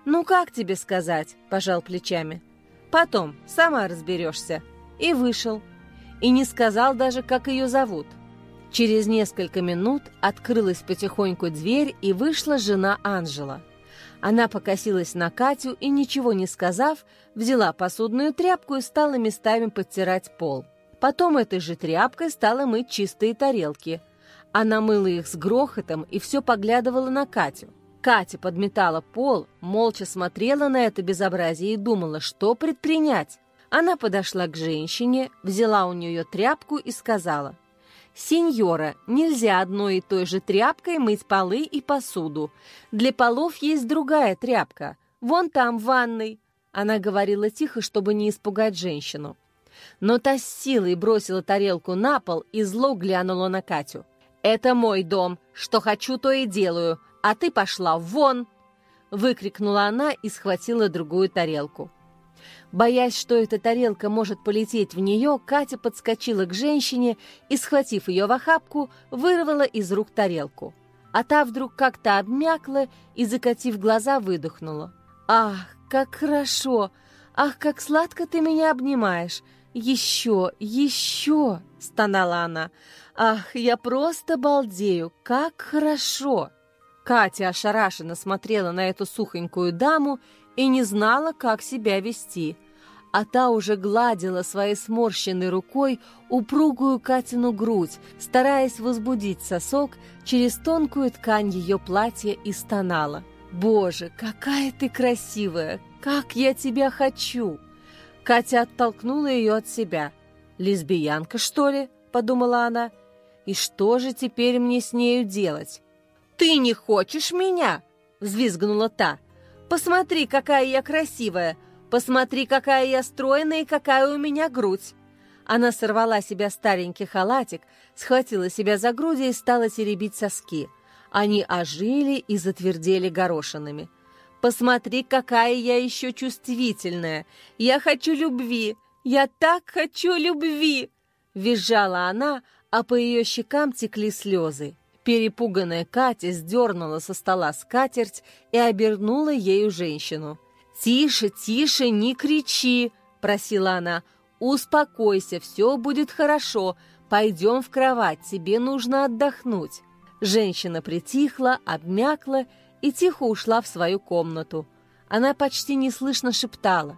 «Ну, как тебе сказать?» — пожал плечами. «Потом, сама разберешься». И вышел. И не сказал даже, как ее зовут. Через несколько минут открылась потихоньку дверь, и вышла жена Анжела. Она покосилась на Катю и, ничего не сказав, взяла посудную тряпку и стала местами подтирать пол. Потом этой же тряпкой стала мыть чистые тарелки. Она мыла их с грохотом и все поглядывала на Катю. Катя подметала пол, молча смотрела на это безобразие и думала, что предпринять. Она подошла к женщине, взяла у нее тряпку и сказала, «Сеньора, нельзя одной и той же тряпкой мыть полы и посуду. Для полов есть другая тряпка. Вон там, в ванной». Она говорила тихо, чтобы не испугать женщину но та с силой бросила тарелку на пол и зло глянула на Катю. «Это мой дом. Что хочу, то и делаю. А ты пошла вон!» Выкрикнула она и схватила другую тарелку. Боясь, что эта тарелка может полететь в нее, Катя подскочила к женщине и, схватив ее в охапку, вырвала из рук тарелку. А та вдруг как-то обмякла и, закатив глаза, выдохнула. «Ах, как хорошо! Ах, как сладко ты меня обнимаешь! «Еще, еще!» — стонала она. «Ах, я просто балдею! Как хорошо!» Катя ошарашенно смотрела на эту сухонькую даму и не знала, как себя вести. А та уже гладила своей сморщенной рукой упругую Катину грудь, стараясь возбудить сосок через тонкую ткань ее платья и стонала. «Боже, какая ты красивая! Как я тебя хочу!» Катя оттолкнула ее от себя. «Лесбиянка, что ли?» — подумала она. «И что же теперь мне с нею делать?» «Ты не хочешь меня?» — взвизгнула та. «Посмотри, какая я красивая! Посмотри, какая я стройная и какая у меня грудь!» Она сорвала себя старенький халатик, схватила себя за груди и стала теребить соски. Они ожили и затвердели горошинами. Посмотри, какая я еще чувствительная. Я хочу любви. Я так хочу любви!» Визжала она, а по ее щекам текли слезы. Перепуганная Катя сдернула со стола скатерть и обернула ею женщину. «Тише, тише, не кричи!» – просила она. «Успокойся, все будет хорошо. Пойдем в кровать, тебе нужно отдохнуть». Женщина притихла, обмякла и тихо ушла в свою комнату. Она почти неслышно шептала.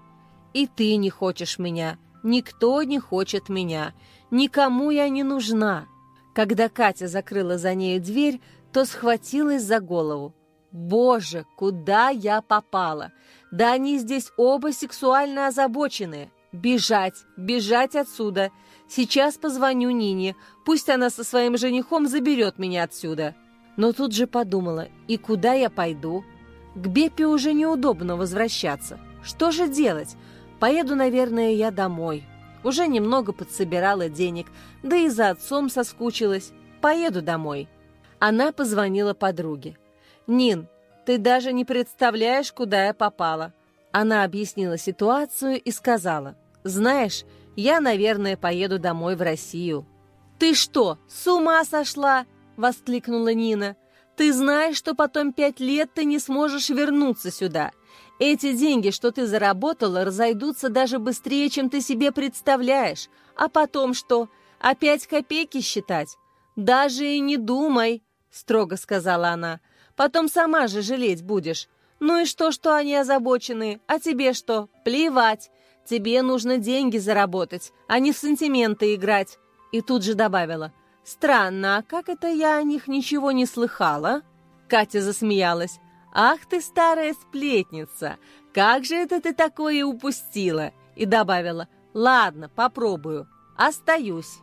«И ты не хочешь меня, никто не хочет меня, никому я не нужна». Когда Катя закрыла за нею дверь, то схватилась за голову. «Боже, куда я попала? Да они здесь оба сексуально озабоченные. Бежать, бежать отсюда. Сейчас позвоню Нине, пусть она со своим женихом заберет меня отсюда». Но тут же подумала, и куда я пойду? К Беппе уже неудобно возвращаться. Что же делать? Поеду, наверное, я домой. Уже немного подсобирала денег, да и за отцом соскучилась. Поеду домой. Она позвонила подруге. «Нин, ты даже не представляешь, куда я попала». Она объяснила ситуацию и сказала, «Знаешь, я, наверное, поеду домой в Россию». «Ты что, с ума сошла?» Воскликнула Нина. «Ты знаешь, что потом пять лет ты не сможешь вернуться сюда. Эти деньги, что ты заработала, разойдутся даже быстрее, чем ты себе представляешь. А потом что? Опять копейки считать? Даже и не думай, строго сказала она. Потом сама же жалеть будешь. Ну и что, что они озабочены? А тебе что? Плевать. Тебе нужно деньги заработать, а не в сантименты играть. И тут же добавила. Странно, а как это я о них ничего не слыхала? Катя засмеялась. «Ах ты, старая сплетница! Как же это ты такое упустила?» И добавила, «Ладно, попробую. Остаюсь».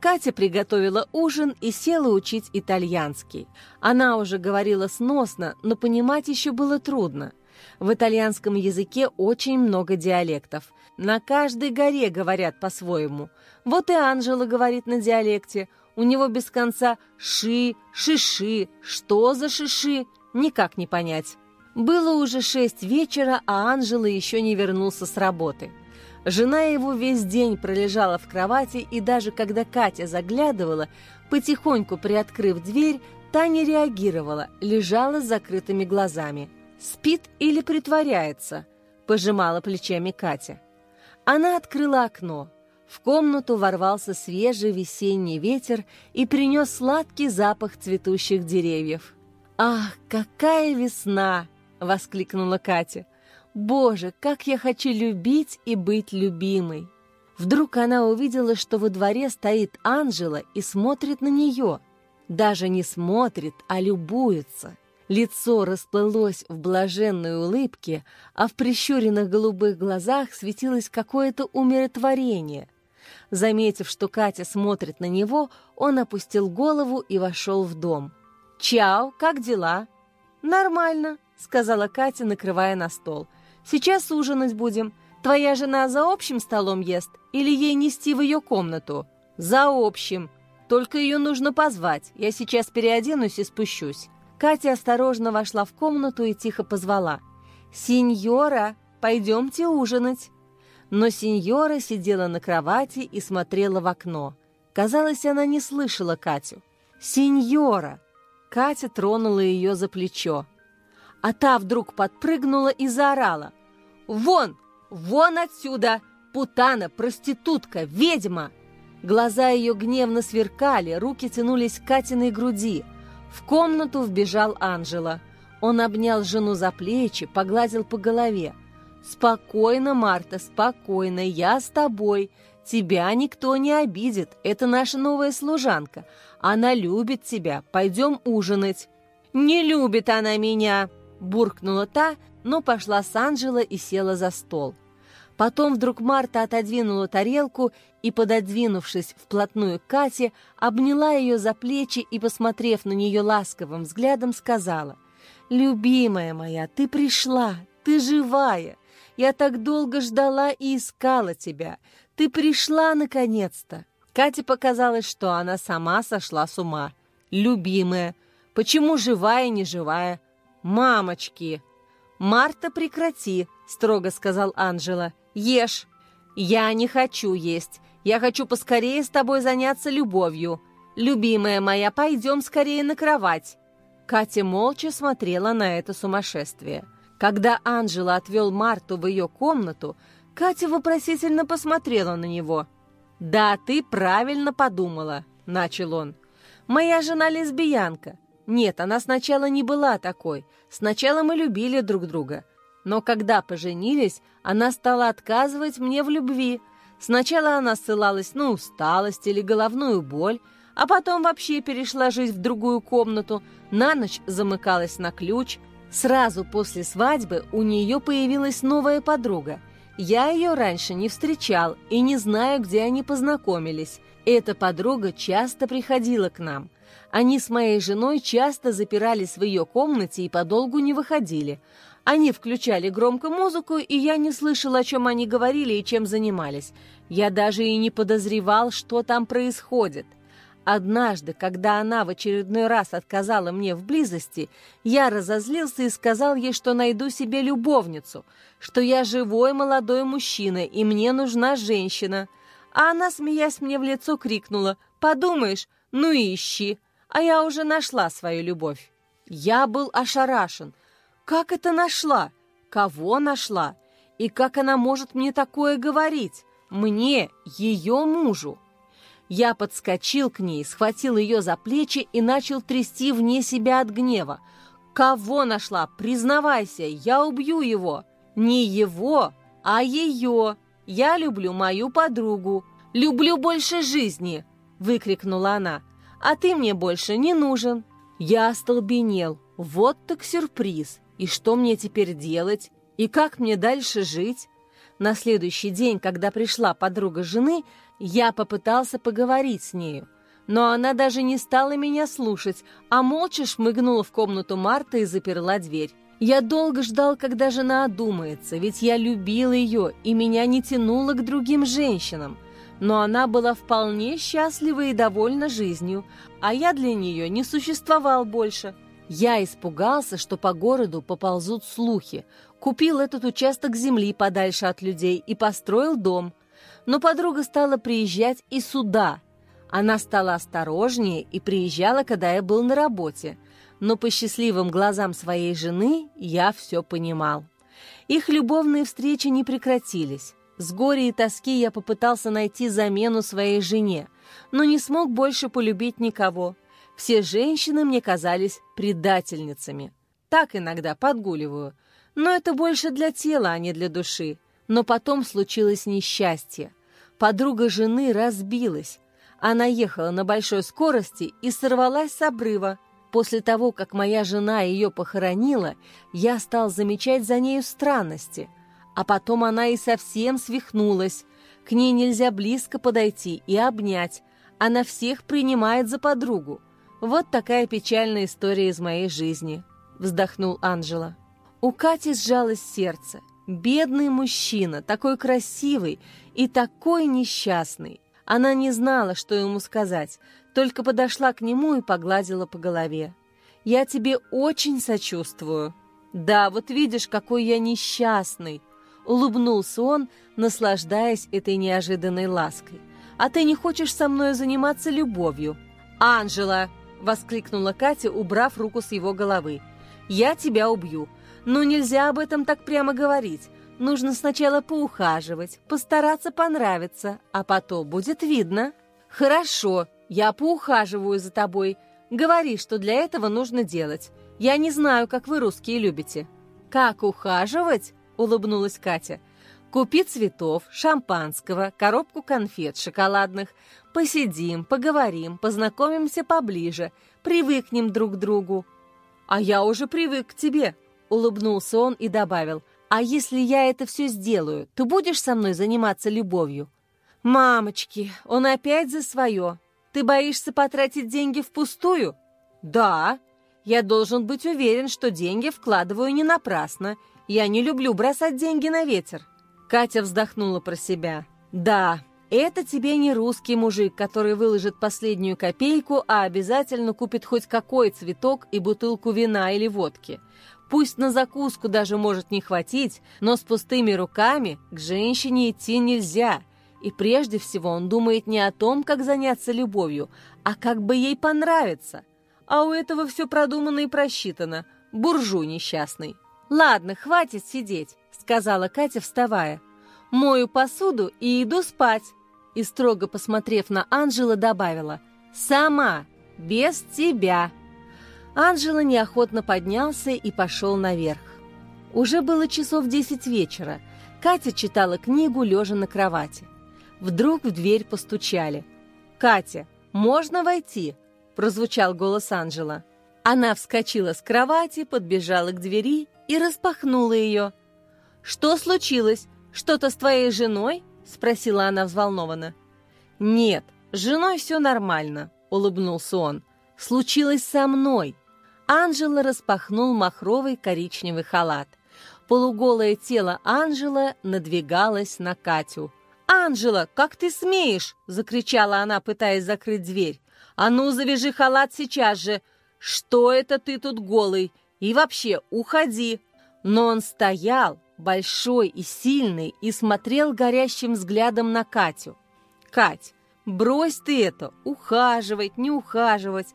Катя приготовила ужин и села учить итальянский. Она уже говорила сносно, но понимать еще было трудно. В итальянском языке очень много диалектов. На каждой горе говорят по-своему. Вот и Анжела говорит на диалекте. У него без конца «ши», «шиши», «что за шиши?» Никак не понять. Было уже шесть вечера, а Анжела еще не вернулся с работы. Жена его весь день пролежала в кровати, и даже когда Катя заглядывала, потихоньку приоткрыв дверь, та не реагировала, лежала с закрытыми глазами. «Спит или притворяется?» – пожимала плечами Катя. Она открыла окно. В комнату ворвался свежий весенний ветер и принес сладкий запах цветущих деревьев. «Ах, какая весна!» — воскликнула Катя. «Боже, как я хочу любить и быть любимой!» Вдруг она увидела, что во дворе стоит Анжела и смотрит на нее. Даже не смотрит, а любуется. Лицо расплылось в блаженной улыбке, а в прищуренных голубых глазах светилось какое-то умиротворение. Заметив, что Катя смотрит на него, он опустил голову и вошел в дом. «Чао, как дела?» «Нормально», — сказала Катя, накрывая на стол. «Сейчас ужинать будем. Твоя жена за общим столом ест или ей нести в ее комнату?» «За общим. Только ее нужно позвать. Я сейчас переоденусь и спущусь». Катя осторожно вошла в комнату и тихо позвала. «Сеньора, пойдемте ужинать». Но сеньора сидела на кровати и смотрела в окно. Казалось, она не слышала Катю. «Сеньора!» Катя тронула ее за плечо. А та вдруг подпрыгнула и заорала. «Вон! Вон отсюда! Путана, проститутка, ведьма!» Глаза ее гневно сверкали, руки тянулись к Катиной груди. В комнату вбежал Анжела. Он обнял жену за плечи, погладил по голове. «Спокойно, Марта, спокойно, я с тобой. Тебя никто не обидит, это наша новая служанка. Она любит тебя, пойдем ужинать». «Не любит она меня!» – буркнула та, но пошла с Анджело и села за стол. Потом вдруг Марта отодвинула тарелку и, пододвинувшись вплотную к Кате, обняла ее за плечи и, посмотрев на нее ласковым взглядом, сказала, «Любимая моя, ты пришла, ты живая. Я так долго ждала и искала тебя. Ты пришла наконец-то!» Кате показалось, что она сама сошла с ума. «Любимая! Почему живая, не живая? Мамочки!» «Марта, прекрати!» — строго сказал Анжела. «Ешь!» «Я не хочу есть. Я хочу поскорее с тобой заняться любовью. Любимая моя, пойдем скорее на кровать!» Катя молча смотрела на это сумасшествие. Когда Анжела отвел Марту в ее комнату, Катя вопросительно посмотрела на него. «Да, ты правильно подумала», — начал он. «Моя жена лесбиянка. Нет, она сначала не была такой. Сначала мы любили друг друга. Но когда поженились, она стала отказывать мне в любви. Сначала она ссылалась на усталость или головную боль, а потом вообще перешла жить в другую комнату, на ночь замыкалась на ключ. Сразу после свадьбы у нее появилась новая подруга — я ее раньше не встречал и не знаю, где они познакомились. Эта подруга часто приходила к нам. Они с моей женой часто запирались в ее комнате и подолгу не выходили. Они включали громко музыку, и я не слышал, о чем они говорили и чем занимались. Я даже и не подозревал, что там происходит. Однажды, когда она в очередной раз отказала мне в близости, я разозлился и сказал ей, что найду себе любовницу, что я живой молодой мужчина и мне нужна женщина. А она, смеясь мне в лицо, крикнула «Подумаешь, ну ищи!» А я уже нашла свою любовь. Я был ошарашен. Как это нашла? Кого нашла? И как она может мне такое говорить? Мне, ее мужу. Я подскочил к ней, схватил ее за плечи и начал трясти вне себя от гнева. «Кого нашла? Признавайся, я убью его!» «Не его, а ее! Я люблю мою подругу! Люблю больше жизни!» — выкрикнула она. «А ты мне больше не нужен!» Я остолбенел. Вот так сюрприз! И что мне теперь делать? И как мне дальше жить? На следующий день, когда пришла подруга жены, я попытался поговорить с нею. Но она даже не стала меня слушать, а молча шмыгнула в комнату Марта и заперла дверь. Я долго ждал, когда жена одумается, ведь я любил ее, и меня не тянуло к другим женщинам. Но она была вполне счастлива и довольна жизнью, а я для нее не существовал больше. Я испугался, что по городу поползут слухи, купил этот участок земли подальше от людей и построил дом. Но подруга стала приезжать и сюда. Она стала осторожнее и приезжала, когда я был на работе – но по счастливым глазам своей жены я все понимал. Их любовные встречи не прекратились. С горя и тоски я попытался найти замену своей жене, но не смог больше полюбить никого. Все женщины мне казались предательницами. Так иногда подгуливаю. Но это больше для тела, а не для души. Но потом случилось несчастье. Подруга жены разбилась. Она ехала на большой скорости и сорвалась с обрыва, После того, как моя жена ее похоронила, я стал замечать за нею странности. А потом она и совсем свихнулась. К ней нельзя близко подойти и обнять. Она всех принимает за подругу. Вот такая печальная история из моей жизни», — вздохнул Анжела. У Кати сжалось сердце. Бедный мужчина, такой красивый и такой несчастный. Она не знала, что ему сказать, только подошла к нему и погладила по голове. «Я тебе очень сочувствую». «Да, вот видишь, какой я несчастный!» Улыбнулся он, наслаждаясь этой неожиданной лаской. «А ты не хочешь со мной заниматься любовью?» «Анжела!» — воскликнула Катя, убрав руку с его головы. «Я тебя убью. Но нельзя об этом так прямо говорить. Нужно сначала поухаживать, постараться понравиться, а потом будет видно». «Хорошо, я поухаживаю за тобой. Говори, что для этого нужно делать. Я не знаю, как вы, русские, любите». «Как ухаживать?» — улыбнулась Катя. «Купи цветов, шампанского, коробку конфет шоколадных. Посидим, поговорим, познакомимся поближе, привыкнем друг к другу». «А я уже привык к тебе», — улыбнулся он и добавил. «А если я это все сделаю, ты будешь со мной заниматься любовью?» «Мамочки, он опять за свое. Ты боишься потратить деньги впустую? Да. Я должен быть уверен, что деньги вкладываю не напрасно. Я не люблю бросать деньги на ветер. Катя вздохнула про себя. Да, это тебе не русский мужик, который выложит последнюю копейку, а обязательно купит хоть какой цветок и бутылку вина или водки. Пусть на закуску даже может не хватить, но с пустыми руками к женщине идти нельзя – и прежде всего он думает не о том, как заняться любовью, а как бы ей понравиться. А у этого все продумано и просчитано. Буржуй несчастный. «Ладно, хватит сидеть», — сказала Катя, вставая. «Мою посуду и иду спать». И строго посмотрев на Анжела, добавила. «Сама, без тебя». Анжела неохотно поднялся и пошел наверх. Уже было часов десять вечера. Катя читала книгу, лежа на кровати. Вдруг в дверь постучали. «Катя, можно войти?» – прозвучал голос Анжела. Она вскочила с кровати, подбежала к двери и распахнула ее. «Что случилось? Что-то с твоей женой?» – спросила она взволнованно. «Нет, с женой все нормально», – улыбнулся он. «Случилось со мной». Анжела распахнул махровый коричневый халат. Полуголое тело Анжела надвигалось на Катю – «Анжела, как ты смеешь?» — закричала она, пытаясь закрыть дверь. «А ну, завяжи халат сейчас же! Что это ты тут голый? И вообще, уходи!» Но он стоял, большой и сильный, и смотрел горящим взглядом на Катю. «Кать, брось ты это, ухаживать, не ухаживать.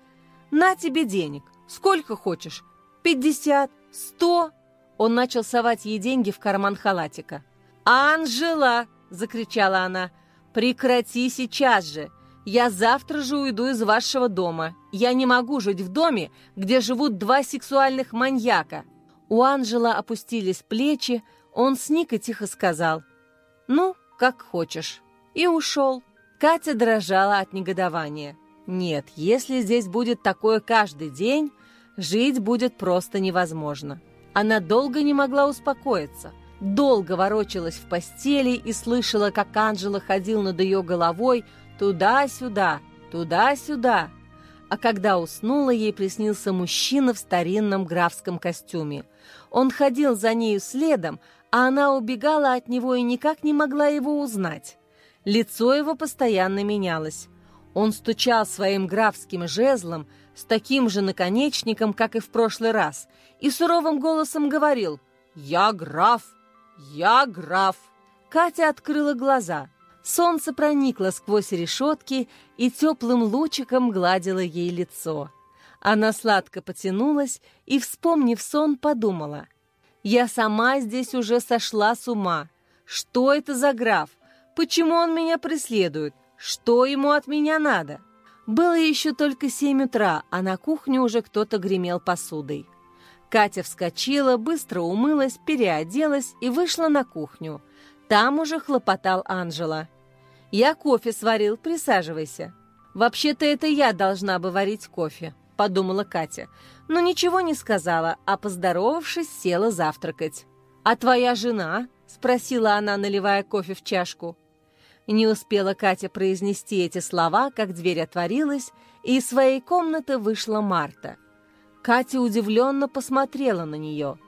На тебе денег, сколько хочешь, пятьдесят, сто?» Он начал совать ей деньги в карман халатика. «Анжела!» — закричала она. «Прекрати сейчас же! Я завтра же уйду из вашего дома. Я не могу жить в доме, где живут два сексуальных маньяка». У Анжела опустились плечи, он сник и тихо сказал. «Ну, как хочешь». И ушел. Катя дрожала от негодования. Нет, если здесь будет такое каждый день, жить будет просто невозможно. Она долго не могла успокоиться. Долго ворочалась в постели и слышала, как Анжела ходил над ее головой туда-сюда, туда-сюда. А когда уснула, ей приснился мужчина в старинном графском костюме. Он ходил за нею следом, а она убегала от него и никак не могла его узнать. Лицо его постоянно менялось. Он стучал своим графским жезлом с таким же наконечником, как и в прошлый раз, и суровым голосом говорил «Я граф! Я граф!» Катя открыла глаза. Солнце проникло сквозь решетки и теплым лучиком гладило ей лицо. Она сладко потянулась и, вспомнив сон, подумала. «Я сама здесь уже сошла с ума. Что это за граф? Почему он меня преследует? Что ему от меня надо? Было еще только семь утра, а на кухне уже кто-то гремел посудой. Катя вскочила, быстро умылась, переоделась и вышла на кухню. Там уже хлопотал Анжела. «Я кофе сварил, присаживайся». «Вообще-то это я должна бы варить кофе», — подумала Катя. Но ничего не сказала, а, поздоровавшись, села завтракать. «А твоя жена?» — спросила она, наливая кофе в чашку. Не успела Катя произнести эти слова, как дверь отворилась, и из своей комнаты вышла Марта. Катя удивленно посмотрела на нее.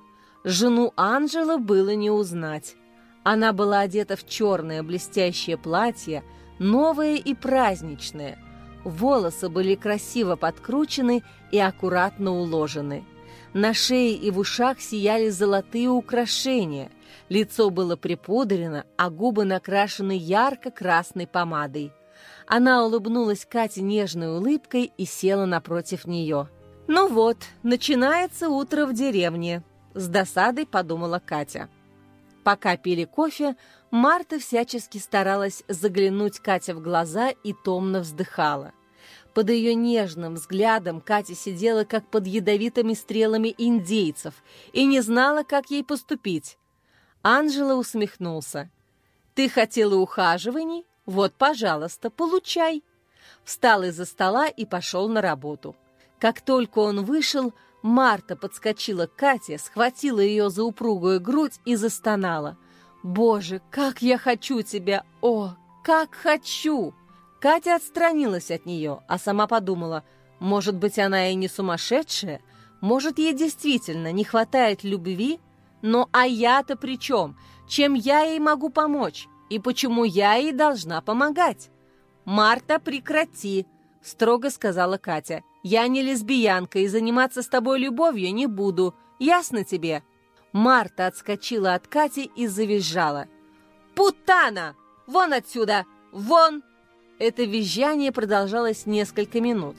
Жену Анжела было не узнать. Она была одета в черное блестящее платье, новое и праздничное. Волосы были красиво подкручены и аккуратно уложены. На шее и в ушах сияли золотые украшения – Лицо было припудрено, а губы накрашены ярко-красной помадой. Она улыбнулась Кате нежной улыбкой и села напротив нее. «Ну вот, начинается утро в деревне», — с досадой подумала Катя. Пока пили кофе, Марта всячески старалась заглянуть Кате в глаза и томно вздыхала. Под ее нежным взглядом Катя сидела, как под ядовитыми стрелами индейцев, и не знала, как ей поступить. Анжела усмехнулся. «Ты хотела ухаживаний? Вот, пожалуйста, получай!» Встал из-за стола и пошел на работу. Как только он вышел, Марта подскочила к Кате, схватила ее за упругую грудь и застонала. «Боже, как я хочу тебя! О, как хочу!» Катя отстранилась от нее, а сама подумала, может быть, она и не сумасшедшая? Может, ей действительно не хватает любви? Но а я-то при чем? Чем я ей могу помочь? И почему я ей должна помогать? «Марта, прекрати!» — строго сказала Катя. «Я не лесбиянка и заниматься с тобой любовью не буду. Ясно тебе?» Марта отскочила от Кати и завизжала. «Путана! Вон отсюда! Вон!» Это визжание продолжалось несколько минут.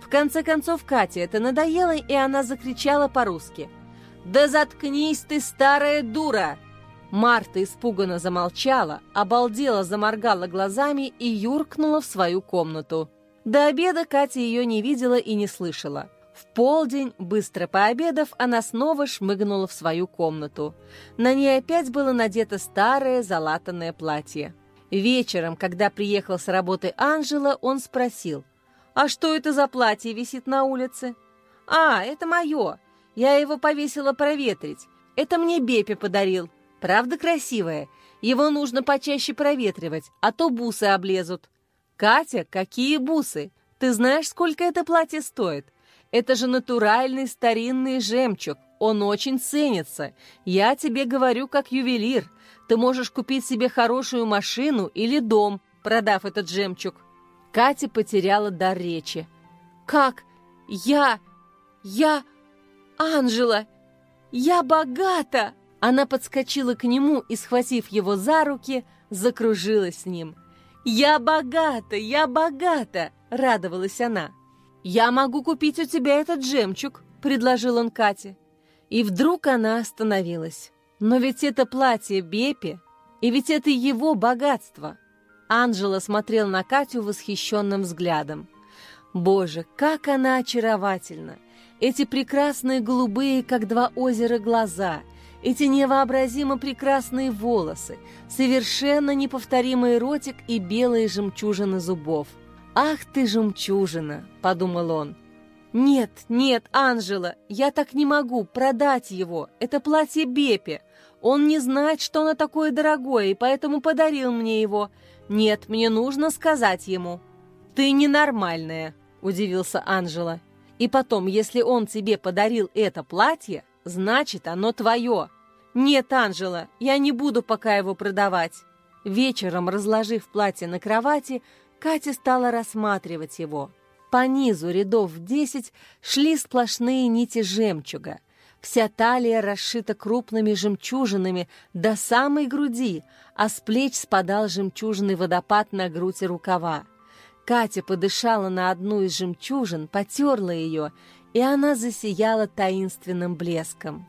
В конце концов Кате это надоело, и она закричала по-русски. «Да заткнись ты, старая дура!» Марта испуганно замолчала, обалдела, заморгала глазами и юркнула в свою комнату. До обеда Катя ее не видела и не слышала. В полдень, быстро пообедав, она снова шмыгнула в свою комнату. На ней опять было надето старое залатанное платье. Вечером, когда приехал с работы Анжела, он спросил, «А что это за платье висит на улице?» «А, это мое. Я его повесила проветрить. Это мне Бепи подарил. Правда красивое? Его нужно почаще проветривать, а то бусы облезут. Катя, какие бусы? Ты знаешь, сколько это платье стоит? Это же натуральный старинный жемчуг. Он очень ценится. Я тебе говорю как ювелир. Ты можешь купить себе хорошую машину или дом, продав этот жемчуг. Катя потеряла дар речи. «Как? Я... я...» «Анжела! Я богата!» Она подскочила к нему и, схватив его за руки, закружилась с ним. «Я богата! Я богата!» — радовалась она. «Я могу купить у тебя этот жемчуг», — предложил он Кате. И вдруг она остановилась. Но ведь это платье Бепи, и ведь это его богатство. Анжела смотрел на Катю восхищенным взглядом. Боже, как она очаровательна! Эти прекрасные голубые, как два озера, глаза, эти невообразимо прекрасные волосы, совершенно неповторимый ротик и белые жемчужины зубов. «Ах ты, жемчужина!» — подумал он. «Нет, нет, Анжела, я так не могу продать его. Это платье Бепи. Он не знает, что оно такое дорогое, и поэтому подарил мне его. Нет, мне нужно сказать ему». «Ты ненормальная», — удивился Анжела. «И потом, если он тебе подарил это платье, значит, оно твое». «Нет, Анжела, я не буду пока его продавать». Вечером, разложив платье на кровати, Катя стала рассматривать его. По низу рядов в десять шли сплошные нити жемчуга. Вся талия расшита крупными жемчужинами до самой груди, а с плеч спадал жемчужный водопад на грудь и рукава. Катя подышала на одну из жемчужин, потерла ее, и она засияла таинственным блеском.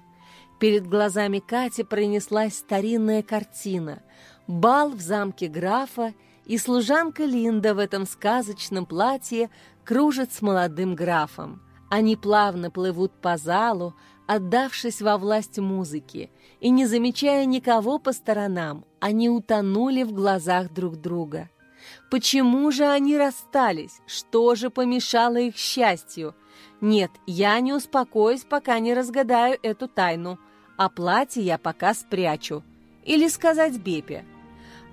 Перед глазами Кати пронеслась старинная картина — бал в замке графа, и служанка Линда в этом сказочном платье кружит с молодым графом. Они плавно плывут по залу, отдавшись во власть музыки, и не замечая никого по сторонам, они утонули в глазах друг друга. Почему же они расстались? Что же помешало их счастью? Нет, я не успокоюсь, пока не разгадаю эту тайну, а платье я пока спрячу. Или сказать Бепе.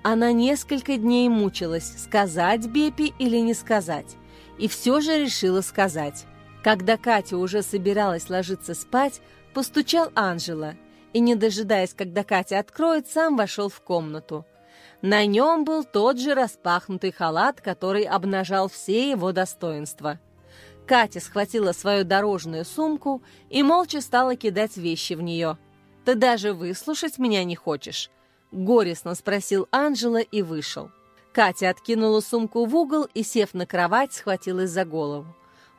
Она несколько дней мучилась, сказать Бепе или не сказать и все же решила сказать. Когда Катя уже собиралась ложиться спать, постучал Анжела и, не дожидаясь, когда Катя откроет, сам вошел в комнату. На нем был тот же распахнутый халат, который обнажал все его достоинства. Катя схватила свою дорожную сумку и молча стала кидать вещи в нее. «Ты даже выслушать меня не хочешь?» — горестно спросил Анжела и вышел. Катя откинула сумку в угол и, сев на кровать, схватилась за голову.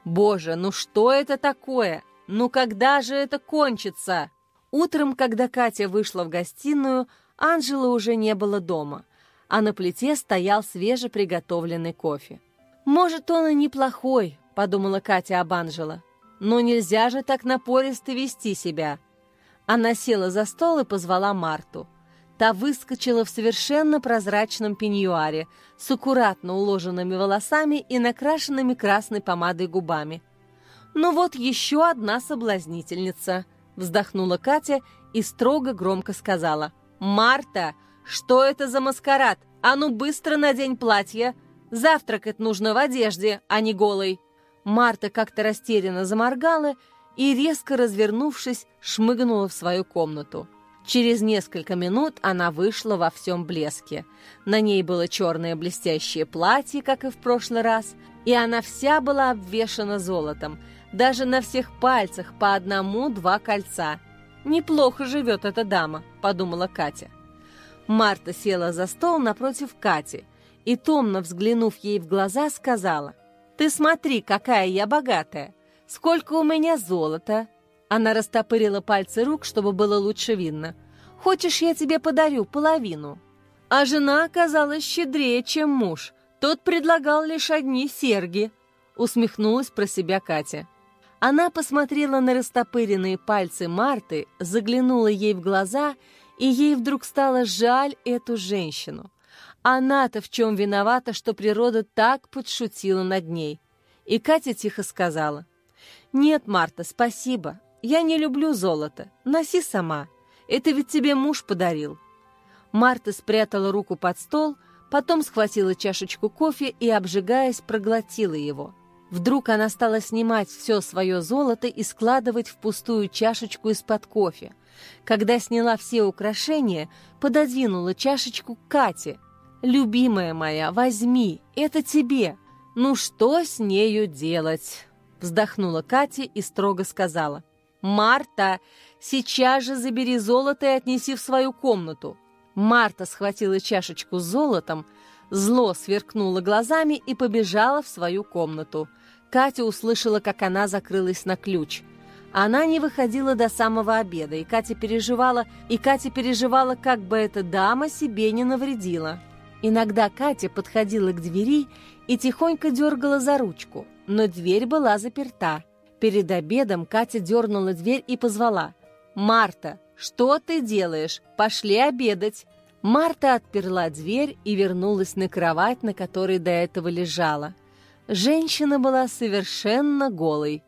«Боже, ну что это такое? Ну когда же это кончится?» Утром, когда Катя вышла в гостиную, Анжела уже не было дома, а на плите стоял свежеприготовленный кофе. «Может, он и неплохой», — подумала Катя об Анжела. «Но нельзя же так напористо вести себя». Она села за стол и позвала Марту. Та выскочила в совершенно прозрачном пеньюаре с аккуратно уложенными волосами и накрашенными красной помадой губами. «Ну вот еще одна соблазнительница», — вздохнула Катя и строго громко сказала. «Марта, что это за маскарад? А ну быстро надень платье! Завтракать нужно в одежде, а не голой!» Марта как-то растерянно заморгала и, резко развернувшись, шмыгнула в свою комнату. Через несколько минут она вышла во всем блеске. На ней было черное блестящее платье, как и в прошлый раз, и она вся была обвешана золотом, даже на всех пальцах по одному-два кольца. «Неплохо живет эта дама», — подумала Катя. Марта села за стол напротив Кати и, томно взглянув ей в глаза, сказала, «Ты смотри, какая я богатая! Сколько у меня золота, она растопырила пальцы рук, чтобы было лучше видно. «Хочешь, я тебе подарю половину?» А жена оказалась щедрее, чем муж. Тот предлагал лишь одни серьги. Усмехнулась про себя Катя. Она посмотрела на растопыренные пальцы Марты, заглянула ей в глаза, и ей вдруг стало жаль эту женщину. Она-то в чем виновата, что природа так подшутила над ней. И Катя тихо сказала, «Нет, Марта, спасибо, я не люблю золото. Носи сама. Это ведь тебе муж подарил». Марта спрятала руку под стол, потом схватила чашечку кофе и, обжигаясь, проглотила его. Вдруг она стала снимать все свое золото и складывать в пустую чашечку из-под кофе. Когда сняла все украшения, пододвинула чашечку к Кате. «Любимая моя, возьми, это тебе. Ну что с нею делать?» Вздохнула Катя и строго сказала – «Марта, сейчас же забери золото и отнеси в свою комнату». Марта схватила чашечку с золотом, зло сверкнула глазами и побежала в свою комнату. Катя услышала, как она закрылась на ключ. Она не выходила до самого обеда, и Катя переживала, и Катя переживала, как бы эта дама себе не навредила. Иногда Катя подходила к двери и тихонько дергала за ручку, но дверь была заперта. Перед обедом Катя дернула дверь и позвала. «Марта, что ты делаешь? Пошли обедать!» Марта отперла дверь и вернулась на кровать, на которой до этого лежала. Женщина была совершенно голой.